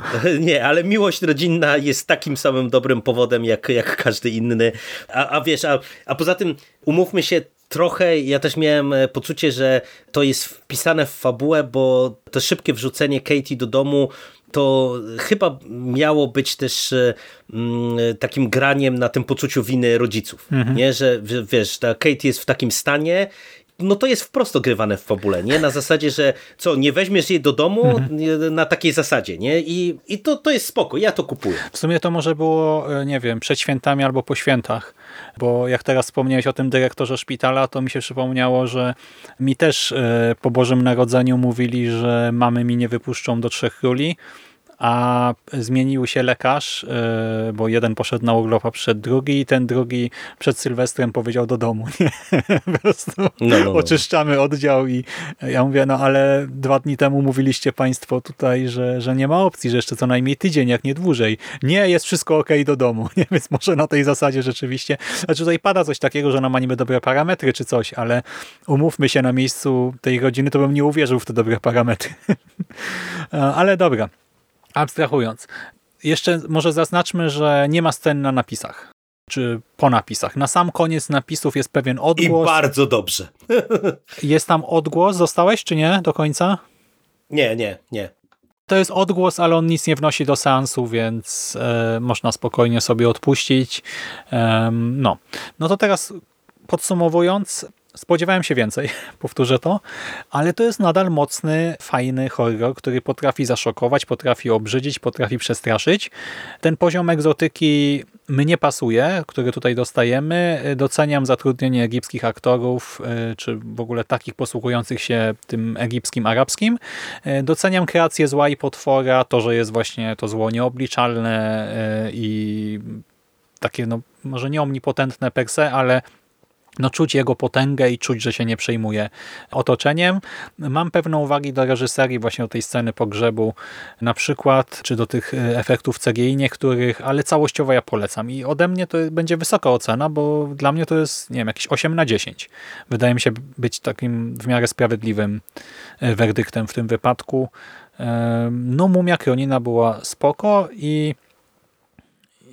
Nie, ale miłość rodzinna jest takim samym dobrym powodem jak, jak każdy inny. A, a wiesz, a, a poza tym umówmy się, trochę ja też miałem e, poczucie, że to jest wpisane w fabułę, bo to szybkie wrzucenie Katie do domu to chyba miało być też e, mm, takim graniem na tym poczuciu winy rodziców, mhm. nie? że wiesz, ta Katie jest w takim stanie no to jest wprost ogrywane w fabule, nie? Na zasadzie, że co, nie weźmiesz jej do domu mhm. na takiej zasadzie, nie? I, i to, to jest spoko, ja to kupuję. W sumie to może było, e, nie wiem, przed świętami albo po świętach, bo jak teraz wspomniałeś o tym dyrektorze szpitala, to mi się przypomniało, że mi też e, po Bożym Narodzeniu mówili, że mamy mi nie wypuszczą do Trzech Króli, a zmienił się lekarz, e, bo jeden poszedł na urlop, a przyszedł drugi i ten drugi przed Sylwestrem powiedział do domu. Nie? Po prostu no, no, no. oczyszczamy oddział i ja mówię, no ale dwa dni temu mówiliście państwo tutaj, że, że nie ma opcji, że jeszcze co najmniej tydzień, jak nie dłużej. Nie, jest wszystko ok do domu, nie? więc może na tej zasadzie rzeczywiście, znaczy tutaj pada coś takiego, że nam ma niby dobre parametry czy coś, ale umówmy się na miejscu tej rodziny, to bym nie uwierzył w te dobre parametry. ale dobra. Abstrahując, jeszcze może zaznaczmy, że nie ma scen na napisach czy po napisach. Na sam koniec napisów jest pewien odgłos. I bardzo dobrze. jest tam odgłos, zostałeś czy nie do końca? Nie, nie, nie. To jest odgłos, ale on nic nie wnosi do seansu, więc e, można spokojnie sobie odpuścić. E, no. no to teraz podsumowując, Spodziewałem się więcej, powtórzę to, ale to jest nadal mocny, fajny horror, który potrafi zaszokować, potrafi obrzydzić, potrafi przestraszyć. Ten poziom egzotyki mnie pasuje, który tutaj dostajemy. Doceniam zatrudnienie egipskich aktorów, y, czy w ogóle takich posługujących się tym egipskim, arabskim. Y, doceniam kreację zła i potwora, to, że jest właśnie to zło nieobliczalne y, i takie, no może nie omnipotentne per se, ale no czuć jego potęgę i czuć, że się nie przejmuje otoczeniem. Mam pewne uwagi do reżyserii właśnie do tej sceny pogrzebu na przykład, czy do tych e, efektów CGI niektórych, ale całościowo ja polecam i ode mnie to będzie wysoka ocena, bo dla mnie to jest, nie wiem, jakieś 8 na 10. Wydaje mi się być takim w miarę sprawiedliwym e, werdyktem w tym wypadku. E, no Mumia Kronina była spoko i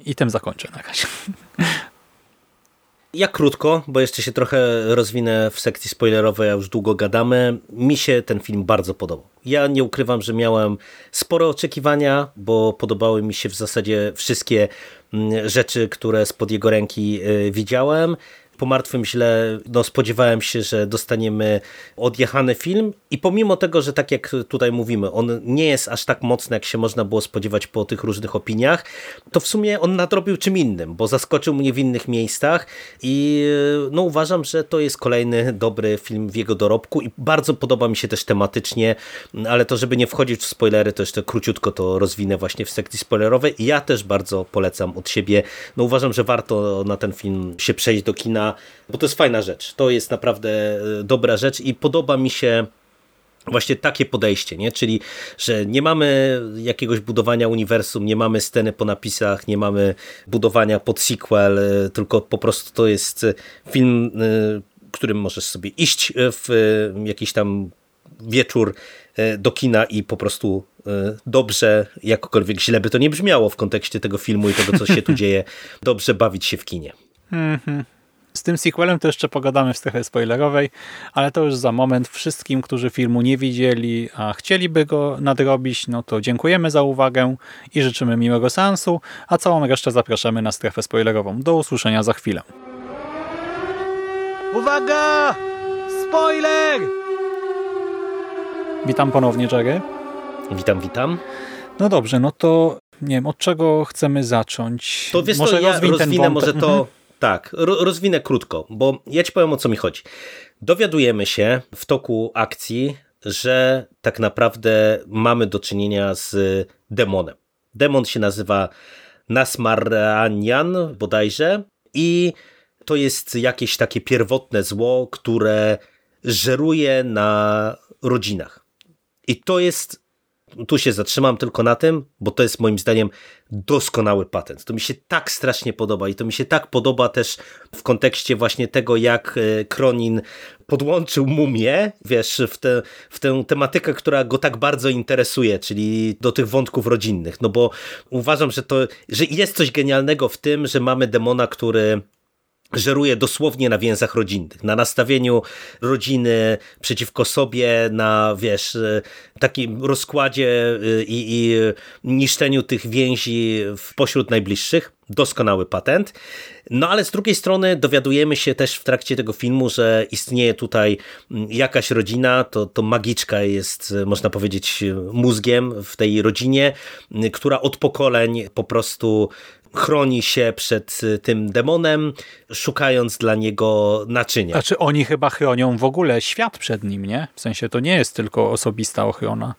i tym zakończę na razie. Ja krótko, bo jeszcze się trochę rozwinę w sekcji spoilerowej, a już długo gadamy. Mi się ten film bardzo podobał. Ja nie ukrywam, że miałem spore oczekiwania, bo podobały mi się w zasadzie wszystkie mm, rzeczy, które spod jego ręki y, widziałem po martwym źle no, spodziewałem się, że dostaniemy odjechany film. I pomimo tego, że tak jak tutaj mówimy, on nie jest aż tak mocny, jak się można było spodziewać po tych różnych opiniach, to w sumie on nadrobił czym innym, bo zaskoczył mnie w innych miejscach. I no, uważam, że to jest kolejny dobry film w jego dorobku. I bardzo podoba mi się też tematycznie, ale to żeby nie wchodzić w spoilery, to jeszcze króciutko to rozwinę właśnie w sekcji spoilerowej. I ja też bardzo polecam od siebie. No uważam, że warto na ten film się przejść do kina bo to jest fajna rzecz. To jest naprawdę e, dobra rzecz i podoba mi się właśnie takie podejście, nie? czyli że nie mamy jakiegoś budowania uniwersum, nie mamy sceny po napisach, nie mamy budowania pod sequel, e, tylko po prostu to jest film, e, którym możesz sobie iść w jakiś tam wieczór do kina i po prostu dobrze, jakkolwiek źle by to nie brzmiało w kontekście tego filmu i tego, co się tu dzieje, dobrze bawić się w kinie. Mhm. Z tym sequelem to jeszcze pogadamy w strefie spoilerowej, ale to już za moment. Wszystkim, którzy filmu nie widzieli, a chcieliby go nadrobić, no to dziękujemy za uwagę i życzymy miłego seansu, a całą resztę zapraszamy na strefę spoilerową. Do usłyszenia za chwilę. Uwaga! Spoiler! Witam ponownie, Jerry. Witam, witam. No dobrze, no to nie wiem, od czego chcemy zacząć? To wiesz, może to ja rozwinę może to mhm. Tak, rozwinę krótko, bo ja ci powiem o co mi chodzi. Dowiadujemy się w toku akcji, że tak naprawdę mamy do czynienia z demonem. Demon się nazywa Nasmaranian bodajże i to jest jakieś takie pierwotne zło, które żeruje na rodzinach. I to jest tu się zatrzymam tylko na tym, bo to jest moim zdaniem doskonały patent. To mi się tak strasznie podoba i to mi się tak podoba też w kontekście właśnie tego, jak e, Kronin podłączył mumię, wiesz, w, te, w tę tematykę, która go tak bardzo interesuje, czyli do tych wątków rodzinnych. No bo uważam, że to, że jest coś genialnego w tym, że mamy demona, który żeruje dosłownie na więzach rodzinnych, na nastawieniu rodziny przeciwko sobie, na wiesz, e, takim rozkładzie e, i, i niszczeniu tych więzi pośród najbliższych. Doskonały patent. No ale z drugiej strony dowiadujemy się też w trakcie tego filmu, że istnieje tutaj mm, jakaś rodzina, to, to magiczka jest, e, można powiedzieć, mózgiem w tej rodzinie, która od pokoleń po prostu chroni się przed y, tym demonem, szukając dla niego naczynia. Znaczy oni chyba chronią w ogóle świat przed nim, nie? W sensie to nie jest tylko osobista ochrona.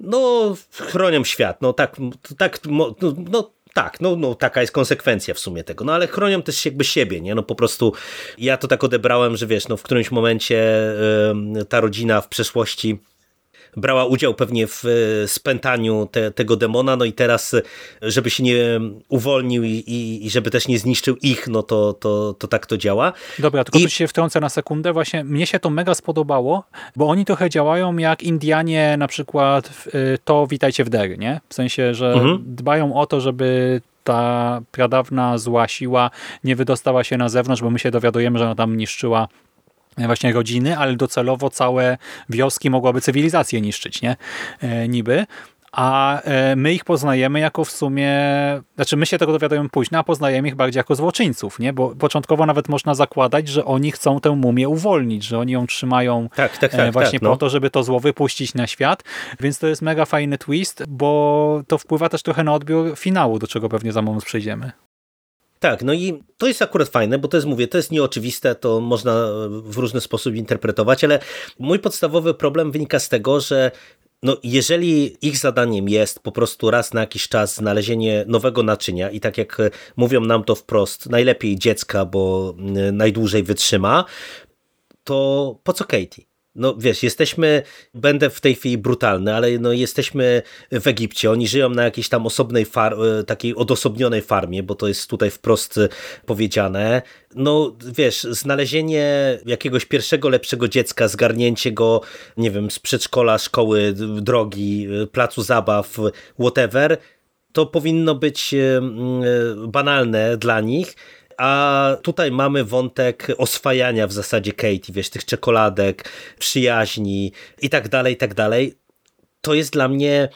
No, chronią świat, no tak, tak no, no tak, no, no taka jest konsekwencja w sumie tego, no ale chronią też jakby siebie, nie, no po prostu ja to tak odebrałem, że wiesz, no w którymś momencie y, ta rodzina w przeszłości brała udział pewnie w e, spętaniu te, tego demona, no i teraz, e, żeby się nie uwolnił i, i, i, żeby też nie zniszczył ich, no to, to, to tak to działa. Dobra, tylko I... tu się wtrącę na sekundę, właśnie mnie się to mega spodobało, bo oni trochę działają jak Indianie na przykład e, to Witajcie w Dery, nie? W sensie, że mhm. dbają o to, żeby ta pradawna zła siła nie wydostała się na zewnątrz, bo my się dowiadujemy, że ona tam niszczyła właśnie rodziny, ale docelowo całe wioski mogłaby cywilizację niszczyć, nie? E, niby. a e, my ich poznajemy jako w sumie, znaczy my się tego dowiadujemy później, a poznajemy ich bardziej jako złoczyńców, nie? Bo początkowo nawet można zakładać, że oni chcą tę mumię uwolnić, że oni ją trzymają Tak, tak, e, tak, właśnie tak, no. po to, żeby to zło wypuścić na świat, więc to jest mega fajny twist, bo to wpływa też trochę na odbiór finału, do czego pewnie za moment przejdziemy. Tak, no i to jest akurat fajne, bo to jest, mówię, to jest nieoczywiste, to można w różny sposób interpretować, ale mój podstawowy problem wynika z tego, że no, jeżeli ich zadaniem jest po prostu raz na jakiś czas znalezienie nowego naczynia i tak jak mówią nam to wprost, najlepiej dziecka, bo y, najdłużej wytrzyma, to po co Katie? No wiesz, jesteśmy, będę w tej chwili brutalny, ale no jesteśmy w Egipcie, oni żyją na jakiejś tam osobnej, far, e, takiej odosobnionej farmie, bo to jest tutaj wprost e, powiedziane. No wiesz, znalezienie jakiegoś pierwszego, lepszego dziecka, zgarnięcie go, nie wiem, z przedszkola, szkoły, drogi, e, placu zabaw, whatever, to powinno być banalne dla nich, a tutaj mamy wątek oswajania w zasadzie Katie, wiesz, tych czekoladek, przyjaźni i tak dalej, i tak dalej. To jest dla mnie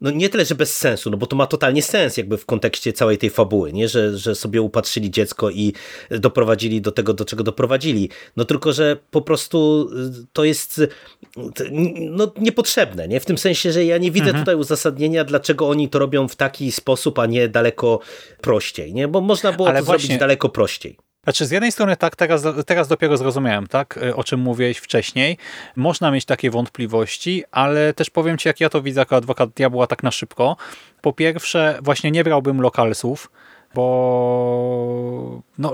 no nie tyle, że bez sensu, no bo to ma totalnie sens jakby w kontekście całej tej fabuły, nie? Że, że sobie upatrzyli dziecko i doprowadzili do tego, do czego doprowadzili. No tylko, że po prostu y, to jest no, niepotrzebne, nie? W tym sensie, że ja nie widzę Mhm. tutaj uzasadnienia, dlaczego oni to robią w taki sposób, a nie daleko prościej, nie? Bo można było Ale to właśnie- zrobić daleko prościej. Znaczy z jednej strony tak, teraz, teraz dopiero zrozumiałem, tak, o czym mówiłeś wcześniej. Można mieć takie wątpliwości, ale też powiem Ci, jak ja to widzę jako adwokat diabła tak na szybko. Po pierwsze, właśnie nie brałbym lokalsów, bo no,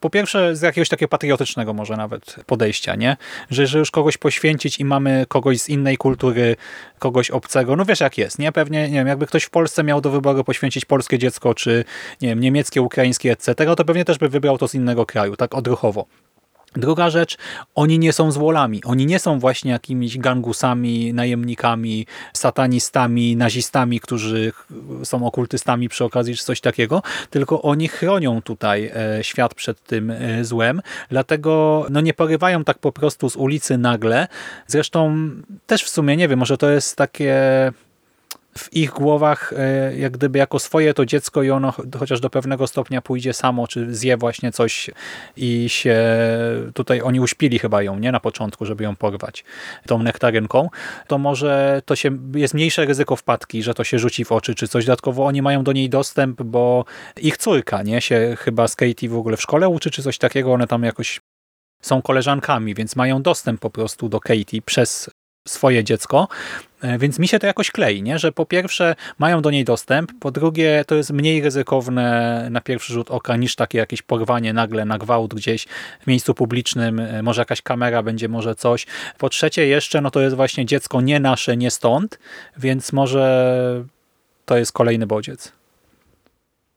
po pierwsze z jakiegoś takiego patriotycznego może nawet podejścia, nie? Że, że już kogoś poświęcić i mamy kogoś z innej kultury, kogoś obcego, no wiesz jak jest, nie? Pewnie, nie wiem, jakby ktoś w Polsce miał do wyboru poświęcić polskie dziecko, czy nie wiem, niemieckie, ukraińskie, etc., to pewnie też by wybrał to z innego kraju, tak odruchowo. Druga rzecz, oni nie są złolami. Oni nie są właśnie jakimiś gangusami, najemnikami, satanistami, nazistami, którzy są okultystami przy okazji, czy coś takiego, tylko oni chronią tutaj e, świat przed tym e, złem, dlatego no, nie porywają tak po prostu z ulicy nagle. Zresztą też w sumie, nie wiem, może to jest takie w ich głowach e, jak gdyby jako swoje to dziecko i ono ch- chociaż do pewnego stopnia pójdzie samo, czy zje właśnie coś i się tutaj oni uśpili chyba ją, nie? Na początku, żeby ją porwać tą nektarynką, to może to się jest mniejsze ryzyko wpadki, że to się rzuci w oczy, czy coś. Dodatkowo oni mają do niej dostęp, bo ich córka, nie, się chyba z Katie w ogóle w szkole uczy, czy coś takiego, one tam jakoś są koleżankami, więc mają dostęp po prostu do Katie przez swoje dziecko, E, Więc mi się to jakoś klei, nie? że po pierwsze mają do niej dostęp, po drugie to jest mniej ryzykowne na pierwszy rzut oka niż takie jakieś porwanie nagle na gwałt gdzieś w miejscu publicznym, e, może jakaś kamera będzie, może coś. Po trzecie jeszcze, no to jest właśnie dziecko nie nasze, nie stąd, więc może to jest kolejny bodziec.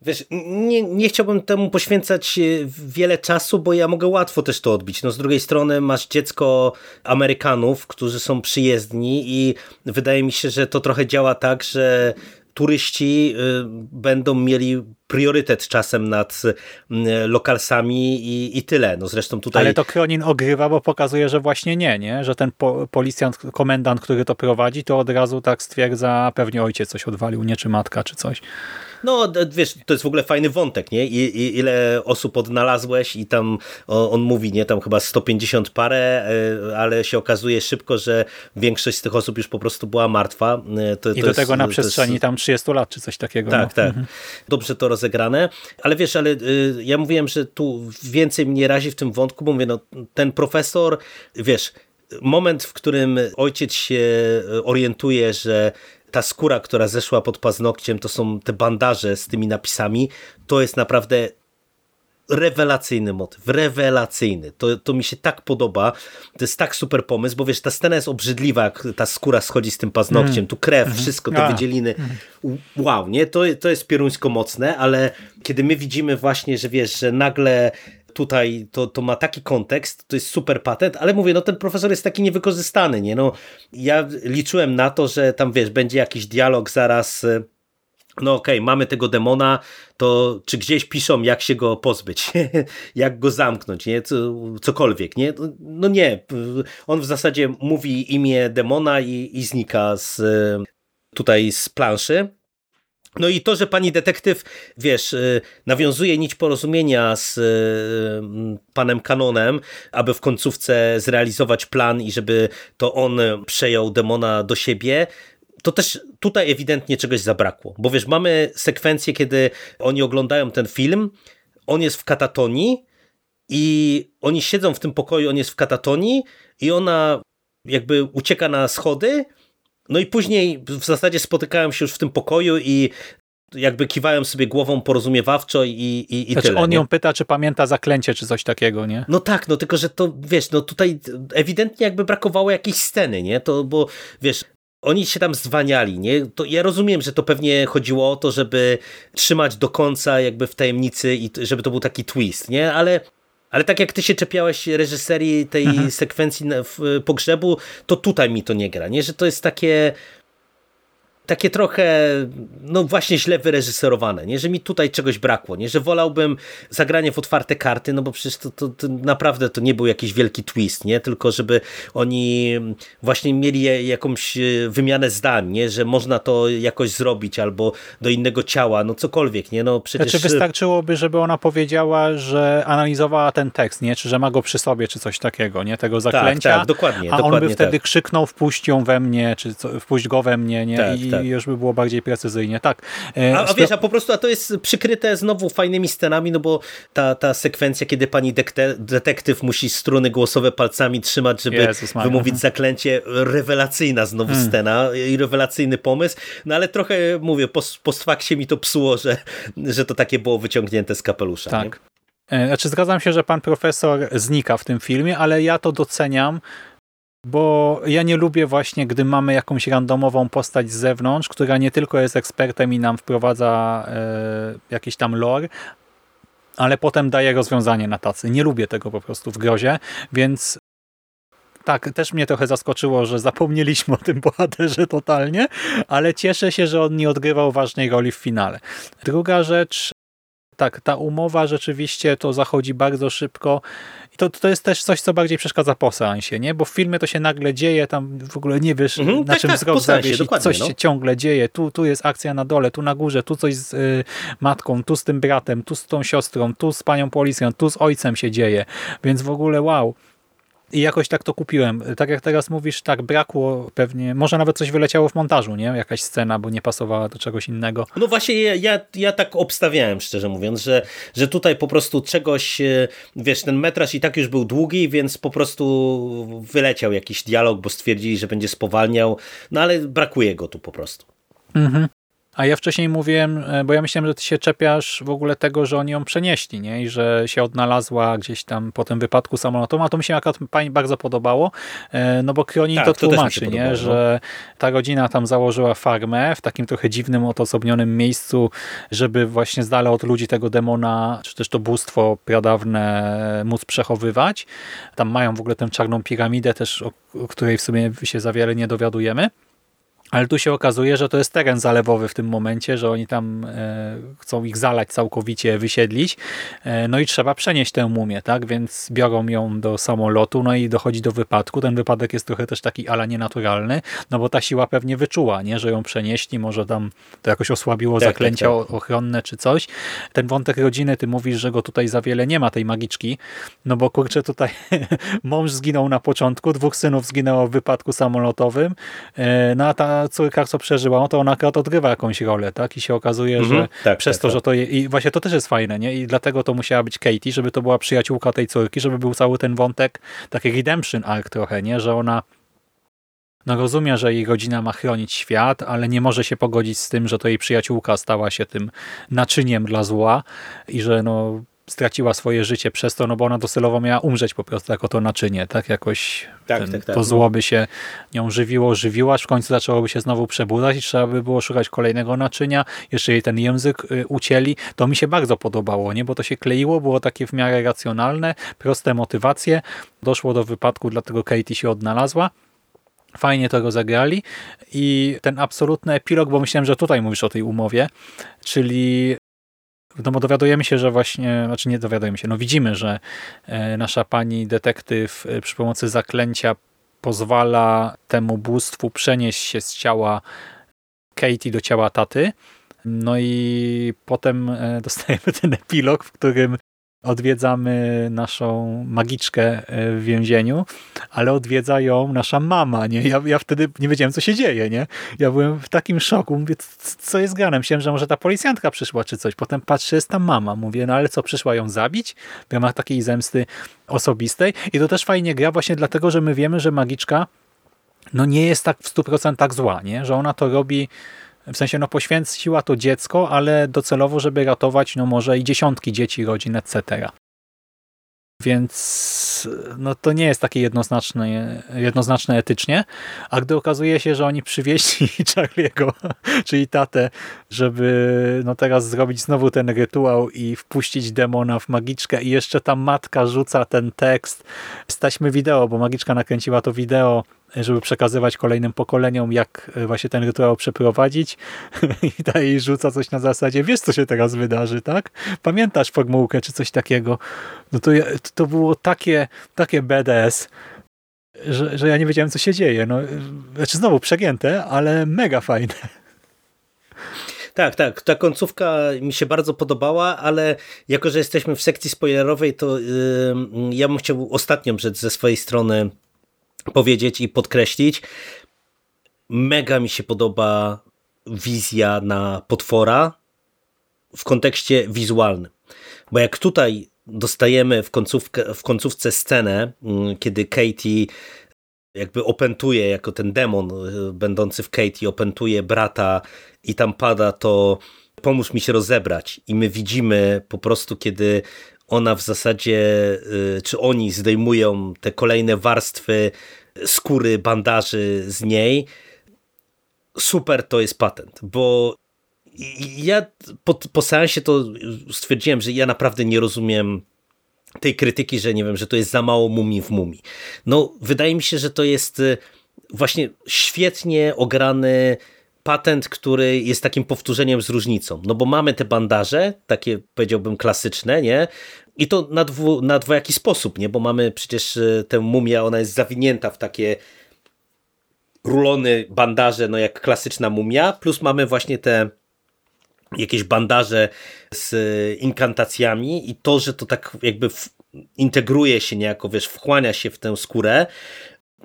Wiesz, nie, nie chciałbym temu poświęcać e, wiele czasu, bo ja mogę łatwo też to odbić. No z drugiej strony masz dziecko Amerykanów, którzy są przyjezdni i wydaje mi się, że to trochę działa tak, że turyści y, będą mieli priorytet czasem nad y, lokalsami i, i tyle. No zresztą tutaj... Ale to Kronin ogrywa, bo pokazuje, że właśnie nie, nie? Że ten po, policjant, komendant, który to prowadzi, to od razu tak stwierdza, pewnie ojciec coś odwalił, nie czy matka, czy coś. No, wiesz, to jest w ogóle fajny wątek, nie? I, i, ile osób odnalazłeś i tam o, on mówi, nie, tam chyba 150 parę, y, ale się okazuje szybko, że większość z tych osób już po prostu była martwa. Y, To, I to do jest- tego na to jest- przestrzeni tam 30 lat, czy coś takiego. Tak, no. tak. Dobrze to rozegrane. Ale wiesz, ale y, ja mówiłem, że tu więcej mnie razi w tym wątku, bo mówię, no ten profesor, wiesz, moment, w którym ojciec się y, orientuje, że ta skóra, która zeszła pod paznokciem, to są te bandaże z tymi napisami, to jest naprawdę rewelacyjny motyw, rewelacyjny. To, to mi się tak podoba. To jest tak super pomysł, bo wiesz, ta scena jest obrzydliwa, jak ta skóra schodzi z tym paznokciem, tu krew, wszystko, te A. wydzieliny. Wow, nie? To, to jest pieruńsko mocne, ale kiedy my widzimy właśnie, że wiesz, że nagle tutaj to, to ma taki kontekst, to jest super patent, ale mówię, no ten profesor jest taki niewykorzystany, nie? No, ja liczyłem na to, że tam, wiesz, będzie jakiś dialog zaraz... y, no okej, mamy tego demona, to czy gdzieś piszą, jak się go pozbyć, jak go zamknąć, nie? Co, cokolwiek, nie? No nie, on w zasadzie mówi imię demona i, i znika z, tutaj z planszy. No i to, że pani detektyw, wiesz, y, nawiązuje nić porozumienia z y, panem Kanonem, aby w końcówce zrealizować plan i żeby to on przejął demona do siebie, to też tutaj ewidentnie czegoś zabrakło. Bo wiesz, mamy sekwencję, kiedy oni oglądają ten film, on jest w katatonii i oni siedzą w tym pokoju, on jest w katatonii i ona jakby ucieka na schody, no i później w zasadzie spotykałem się już w tym pokoju i jakby kiwałem sobie głową porozumiewawczo i, i, i znaczy tyle. on nie? ją pyta, czy pamięta zaklęcie, czy coś takiego, nie? No tak, no tylko, że to wiesz, no tutaj ewidentnie jakby brakowało jakiejś sceny, nie? To, bo wiesz, oni się tam zwaniali, nie? To ja rozumiem, że to pewnie chodziło o to, żeby trzymać do końca jakby w tajemnicy i żeby to był taki twist, nie? Ale ale tak jak ty się czepiałeś reżyserii tej Mhm. sekwencji w pogrzebu, to tutaj mi to nie gra, nie? Że to jest takie takie trochę, no właśnie źle wyreżyserowane, nie? że mi tutaj czegoś brakło, nie? że wolałbym zagranie w otwarte karty, no bo przecież to, to, to naprawdę to nie był jakiś wielki twist, nie? tylko żeby oni właśnie mieli jakąś e, wymianę zdań, nie? że można to jakoś zrobić albo do innego ciała, no cokolwiek, nie? no przecież... Znaczy wystarczyłoby, żeby ona powiedziała, że analizowała ten tekst, nie? Czy że ma go przy sobie, czy coś takiego, nie? Tego zaklęcia. tak, dokładnie, A on by dokładnie wtedy tak. krzyknął, wpuść ją we mnie, czy co, wpuść go we mnie, nie? Tak, I tak. już by było bardziej precyzyjnie. Tak. E, A, a wiesz, a po prostu a to jest przykryte znowu fajnymi scenami, no bo ta, ta sekwencja, kiedy pani dekte, detektyw musi struny głosowe palcami trzymać, żeby Jezus wymówić zaklęcie, rewelacyjna znowu scena i rewelacyjny pomysł, no ale trochę, mówię, post, post fakcie mi to psuło, że, że to takie było wyciągnięte z kapelusza. nie? Tak. E, Znaczy zgadzam się, że pan profesor znika w tym filmie, ale ja to doceniam, bo ja nie lubię właśnie, gdy mamy jakąś randomową postać z zewnątrz, która nie tylko jest ekspertem i nam wprowadza e, jakiś tam lore, ale potem daje rozwiązanie na tacy. Nie lubię tego po prostu w grozie, więc tak, też mnie trochę zaskoczyło, że zapomnieliśmy o tym bohaterze totalnie, ale cieszę się, że on nie odgrywał ważnej roli w finale. Druga rzecz, tak, ta umowa rzeczywiście to zachodzi bardzo szybko i to, to jest też coś, co bardziej przeszkadza po seansie, nie? Bo w filmie to się nagle dzieje, tam w ogóle nie wiesz, Mhm, na tak, czym tak, wzrok coś no. się ciągle dzieje, tu, tu jest akcja na dole, tu na górze, tu coś z y, matką, tu z tym bratem, tu z tą siostrą, tu z panią policją, tu z ojcem się dzieje, więc w ogóle wow. I jakoś tak to kupiłem. Tak jak teraz mówisz, tak brakło pewnie, może nawet coś wyleciało w montażu, nie? Jakaś scena, bo nie pasowała do czegoś innego. No właśnie ja, ja, ja tak obstawiałem, szczerze mówiąc, że, że tutaj po prostu czegoś, e, wiesz, ten metraż i tak już był długi, więc po prostu wyleciał jakiś dialog, bo stwierdzili, że będzie spowalniał, no ale brakuje go tu po prostu. Mhm. A ja wcześniej mówiłem, e, bo ja myślałem, że ty się czepiasz w ogóle tego, że oni ją przenieśli, nie? I że się odnalazła gdzieś tam po tym wypadku samolotowym, a to mi się akurat pani bardzo podobało, e, no bo Kronin Tak, to tłumaczy, podobało, nie? no. Że ta rodzina tam założyła farmę w takim trochę dziwnym, odosobnionym miejscu, żeby właśnie z dala od ludzi tego demona, czy też to bóstwo pradawne móc przechowywać. Tam mają w ogóle tę czarną piramidę też, o, o której w sumie się za wiele nie dowiadujemy. Ale tu się okazuje, że to jest teren zalewowy w tym momencie, że oni tam e, chcą ich zalać całkowicie, wysiedlić. E, no i trzeba przenieść tę mumię, tak? Więc biorą ją do samolotu, no i dochodzi do wypadku. Ten wypadek jest trochę też taki ala nienaturalny, no bo ta siła pewnie wyczuła, nie? Że ją przenieśli, może tam to jakoś osłabiło Tak, zaklęcia tak, tak. ochronne czy coś. Ten wątek rodziny, ty mówisz, że go tutaj za wiele nie ma, tej magiczki, no bo kurczę, tutaj mąż zginął na początku, dwóch synów zginęło w wypadku samolotowym, e, no a ta córka, co przeżyła, no to ona akurat odgrywa jakąś rolę, tak? I się okazuje, Mhm, że tak, przez tak, to, tak. że to je, i właśnie to też jest fajne, nie? I dlatego to musiała być Katie, żeby to była przyjaciółka tej córki, żeby był cały ten wątek, taki redemption arc trochę, nie? Że ona no rozumie, że jej rodzina ma chronić świat, ale nie może się pogodzić z tym, że to jej przyjaciółka stała się tym naczyniem dla zła i że no straciła swoje życie przez to, no bo ona docelowo miała umrzeć po prostu jako to naczynie, tak? Jakoś Tak, ten, tak, tak. to zło by się nią żywiło, aż w końcu zaczęłoby się znowu przebudzać i trzeba by było szukać kolejnego naczynia, jeszcze jej ten język y, ucięli. To mi się bardzo podobało, nie? Bo to się kleiło, było takie w miarę racjonalne, proste motywacje. Doszło do wypadku, dlatego Katie się odnalazła. Fajnie to rozegrali i ten absolutny epilog, bo myślałem, że tutaj mówisz o tej umowie, czyli no bo dowiadujemy się, że właśnie, znaczy nie dowiadujemy się, no widzimy, że e, nasza pani detektyw e, przy pomocy zaklęcia pozwala temu bóstwu przenieść się z ciała Katie do ciała taty. No i potem e, dostajemy ten epilog, w którym odwiedzamy naszą magiczkę e, w więzieniu, ale odwiedza ją nasza mama, nie? Ja, ja wtedy nie wiedziałem, co się dzieje, nie? Ja byłem w takim szoku, mówię, co jest grane? Myślałem, że może ta policjantka przyszła, czy coś. Potem patrzę, jest tam mama. Mówię, no ale co, przyszła ją zabić? W ramach takiej zemsty osobistej. I to też fajnie gra właśnie dlatego, że my wiemy, że magiczka no nie jest tak w 100% zła, nie? Że ona to robi w sensie, no poświęciła to dziecko, ale docelowo, żeby ratować, no może i dziesiątki dzieci, rodzin, etc. Więc no to nie jest takie jednoznaczne, jednoznaczne etycznie. A gdy okazuje się, że oni przywieźli Charlie'ego, czyli tatę, żeby no teraz zrobić znowu ten rytuał i wpuścić demona w magiczkę i jeszcze ta matka rzuca ten tekst z wideo, bo magiczka nakręciła to wideo żeby przekazywać kolejnym pokoleniom, jak e, właśnie ten rytuał przeprowadzić i ta jej rzuca coś na zasadzie, wiesz co się teraz wydarzy, tak? Pamiętasz formułkę czy coś takiego? No to, to było takie, takie BDS, że, że ja nie wiedziałem co się dzieje. No, znaczy znowu przegięte, ale mega fajne. Tak, tak. Ta końcówka mi się bardzo podobała, ale jako, że jesteśmy w sekcji spoilerowej, to yy, ja bym chciał ostatnią rzecz ze swojej strony powiedzieć i podkreślić. Mega mi się podoba wizja na potwora w kontekście wizualnym. Bo jak tutaj dostajemy w, końcówkę, w końcówce scenę, mm, kiedy Katie jakby opętuje jako ten demon y, będący w Katie, opętuje brata i tam pada to pomóż mi się rozebrać i my widzimy po prostu kiedy ona w zasadzie, y, czy oni zdejmują te kolejne warstwy skóry, bandaży z niej, super to jest patent, bo ja po, po seansie to stwierdziłem, że ja naprawdę nie rozumiem tej krytyki, że nie wiem, że to jest za mało mumii w mumii. No, wydaje mi się, że to jest y, właśnie świetnie ograny patent, który jest takim powtórzeniem z różnicą. No bo mamy te bandaże, takie powiedziałbym klasyczne, nie? I to na, dwu, na dwojaki sposób, nie? Bo mamy przecież e, tę mumię, ona jest zawinięta w takie rulony, bandaże, no jak klasyczna mumia, plus mamy właśnie te jakieś bandaże z inkantacjami i to, że to tak jakby integruje się niejako, wiesz, wchłania się w tę skórę,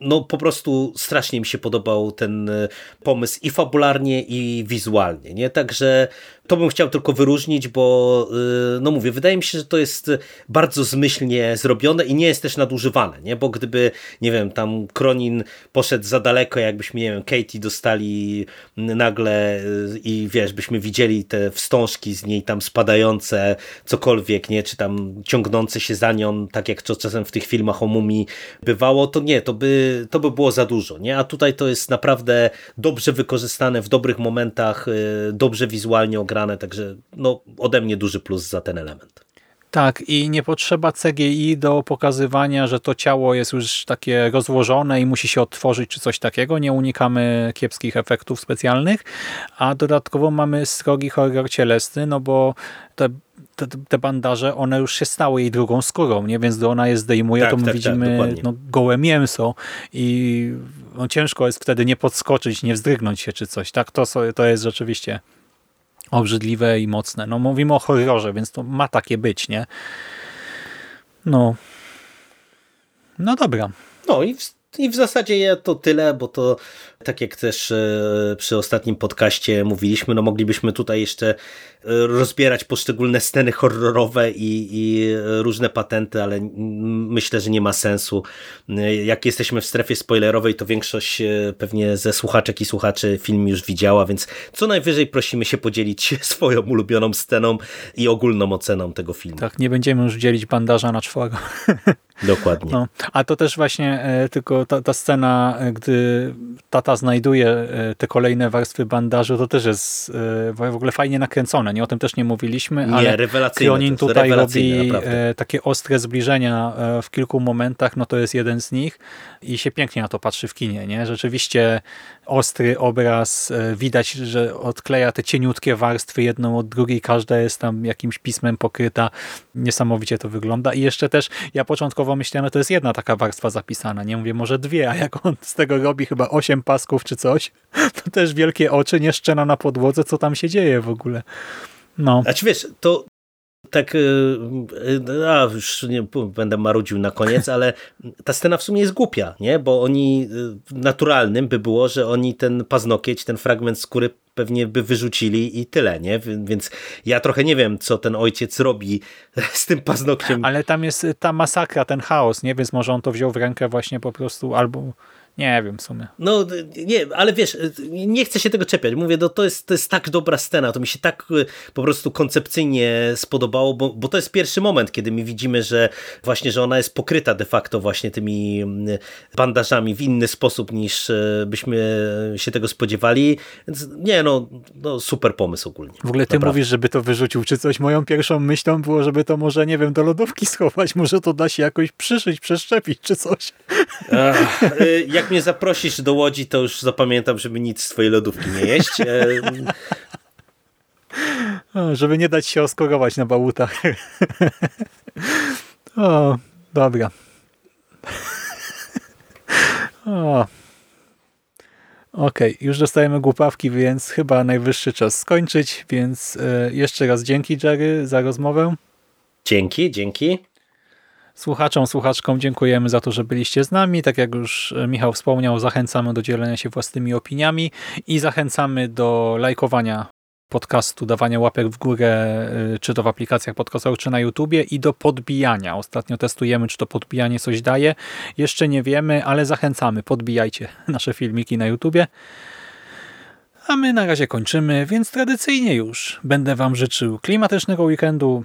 no po prostu strasznie mi się podobał ten e, pomysł i fabularnie i wizualnie, nie? Także to bym chciał tylko wyróżnić, bo y, no mówię, wydaje mi się, że to jest bardzo zmyślnie zrobione i nie jest też nadużywane, nie? Bo gdyby, nie wiem, tam Kronin poszedł za daleko, jakbyśmy, nie wiem, Katie dostali nagle y, i wiesz, byśmy widzieli te wstążki z niej tam spadające, cokolwiek, nie? Czy tam ciągnące się za nią, tak jak to czasem w tych filmach o mumii bywało, to nie, to by, to by było za dużo, nie? A tutaj to jest naprawdę dobrze wykorzystane w dobrych momentach, y, dobrze wizualnie ograne także no, ode mnie duży plus za ten element. Tak, i nie potrzeba CGI do pokazywania, że to ciało jest już takie rozłożone i musi się odtworzyć czy coś takiego. Nie unikamy kiepskich efektów specjalnych, a dodatkowo mamy srogi horror cielesny, no bo te, te, te bandaże, one już się stały jej drugą skórą, nie? więc gdy ona je zdejmuje, tak, to my tak, tak widzimy tak, no, gołe mięso i no, ciężko jest wtedy nie podskoczyć, nie wzdrygnąć się czy coś. Tak, to, to jest rzeczywiście obrzydliwe i mocne. No mówimy o horrorze, więc to ma takie być, nie? No. No dobra. No i i w zasadzie to tyle, bo to tak jak też e, przy ostatnim podcaście mówiliśmy, no moglibyśmy tutaj jeszcze e, rozbierać poszczególne sceny horrorowe i, i różne patenty, ale myślę, że nie ma sensu. E, jak jesteśmy w strefie spoilerowej, to większość pewnie ze słuchaczek i słuchaczy film już widziała, więc co najwyżej prosimy się podzielić swoją ulubioną sceną i ogólną oceną tego filmu. Tak, nie będziemy już dzielić bandaża na czworo. Dokładnie. No, a to też właśnie tylko ta, ta scena, gdy tata znajduje e, te kolejne warstwy bandażu, to też jest e, w ogóle fajnie nakręcone. Nie o tym też nie mówiliśmy, nie, ale Kronin tutaj robi naprawdę. takie ostre zbliżenia e, w kilku momentach, no to jest jeden z nich i się pięknie na to patrzy w kinie. Nie? Rzeczywiście ostry obraz, widać, że odkleja te cieniutkie warstwy jedną od drugiej, każda jest tam jakimś pismem pokryta. Niesamowicie to wygląda i jeszcze też ja początkowo początkowo myślałem, że to jest jedna taka warstwa zapisana. Nie mówię, może dwie, a jak on z tego robi chyba osiem pasków czy coś, to też wielkie oczy, nie szczena na podłodze, co tam się dzieje w ogóle. No. A czy wiesz, to tak, y, y, a już nie będę marudził na koniec, ale ta scena w sumie jest głupia, nie? Bo oni, y, naturalnym by było, że oni ten paznokieć, ten fragment skóry pewnie by wyrzucili i tyle, nie? Więc ja trochę nie wiem, co ten ojciec robi z tym paznokciem. Ale tam jest ta masakra, ten chaos, nie? Więc może on to wziął w rękę właśnie po prostu albo nie wiem w sumie. No nie, ale wiesz, nie chcę się tego czepiać. Mówię, no, to, jest, to jest tak dobra scena, to mi się tak y, po prostu koncepcyjnie spodobało, bo, bo to jest pierwszy moment, kiedy my widzimy, że właśnie, że ona jest pokryta de facto właśnie tymi mm, bandażami w inny sposób niż y, byśmy się tego spodziewali. Więc nie, no, no super pomysł ogólnie. W ogóle ty Naprawdę. mówisz, żeby to wyrzucił czy coś. Moją pierwszą myślą było, żeby to może, nie wiem, do lodówki schować. Może to da się jakoś przyszyć, przeszczepić czy coś. Ach, y, jak mnie zaprosisz do Łodzi, to już zapamiętam, żeby nic z twojej lodówki nie jeść. E, żeby nie dać się oskorować na bałutach. o, dobra. o. Okej, już dostajemy głupawki, więc chyba najwyższy czas skończyć, więc e, jeszcze raz dzięki Jerry za rozmowę. Dzięki, dzięki. Słuchaczom, słuchaczkom dziękujemy za to, że byliście z nami. Tak jak już e, Michał wspomniał, zachęcamy do dzielenia się własnymi opiniami i zachęcamy do lajkowania podcastu, dawania łapek w górę, y, czy to w aplikacjach podcastowych, czy na YouTubie i do podbijania. Ostatnio testujemy, czy to podbijanie coś daje. Jeszcze nie wiemy, ale zachęcamy. Podbijajcie nasze filmiki na YouTubie. A my na razie kończymy, więc tradycyjnie już będę Wam życzył klimatycznego weekendu,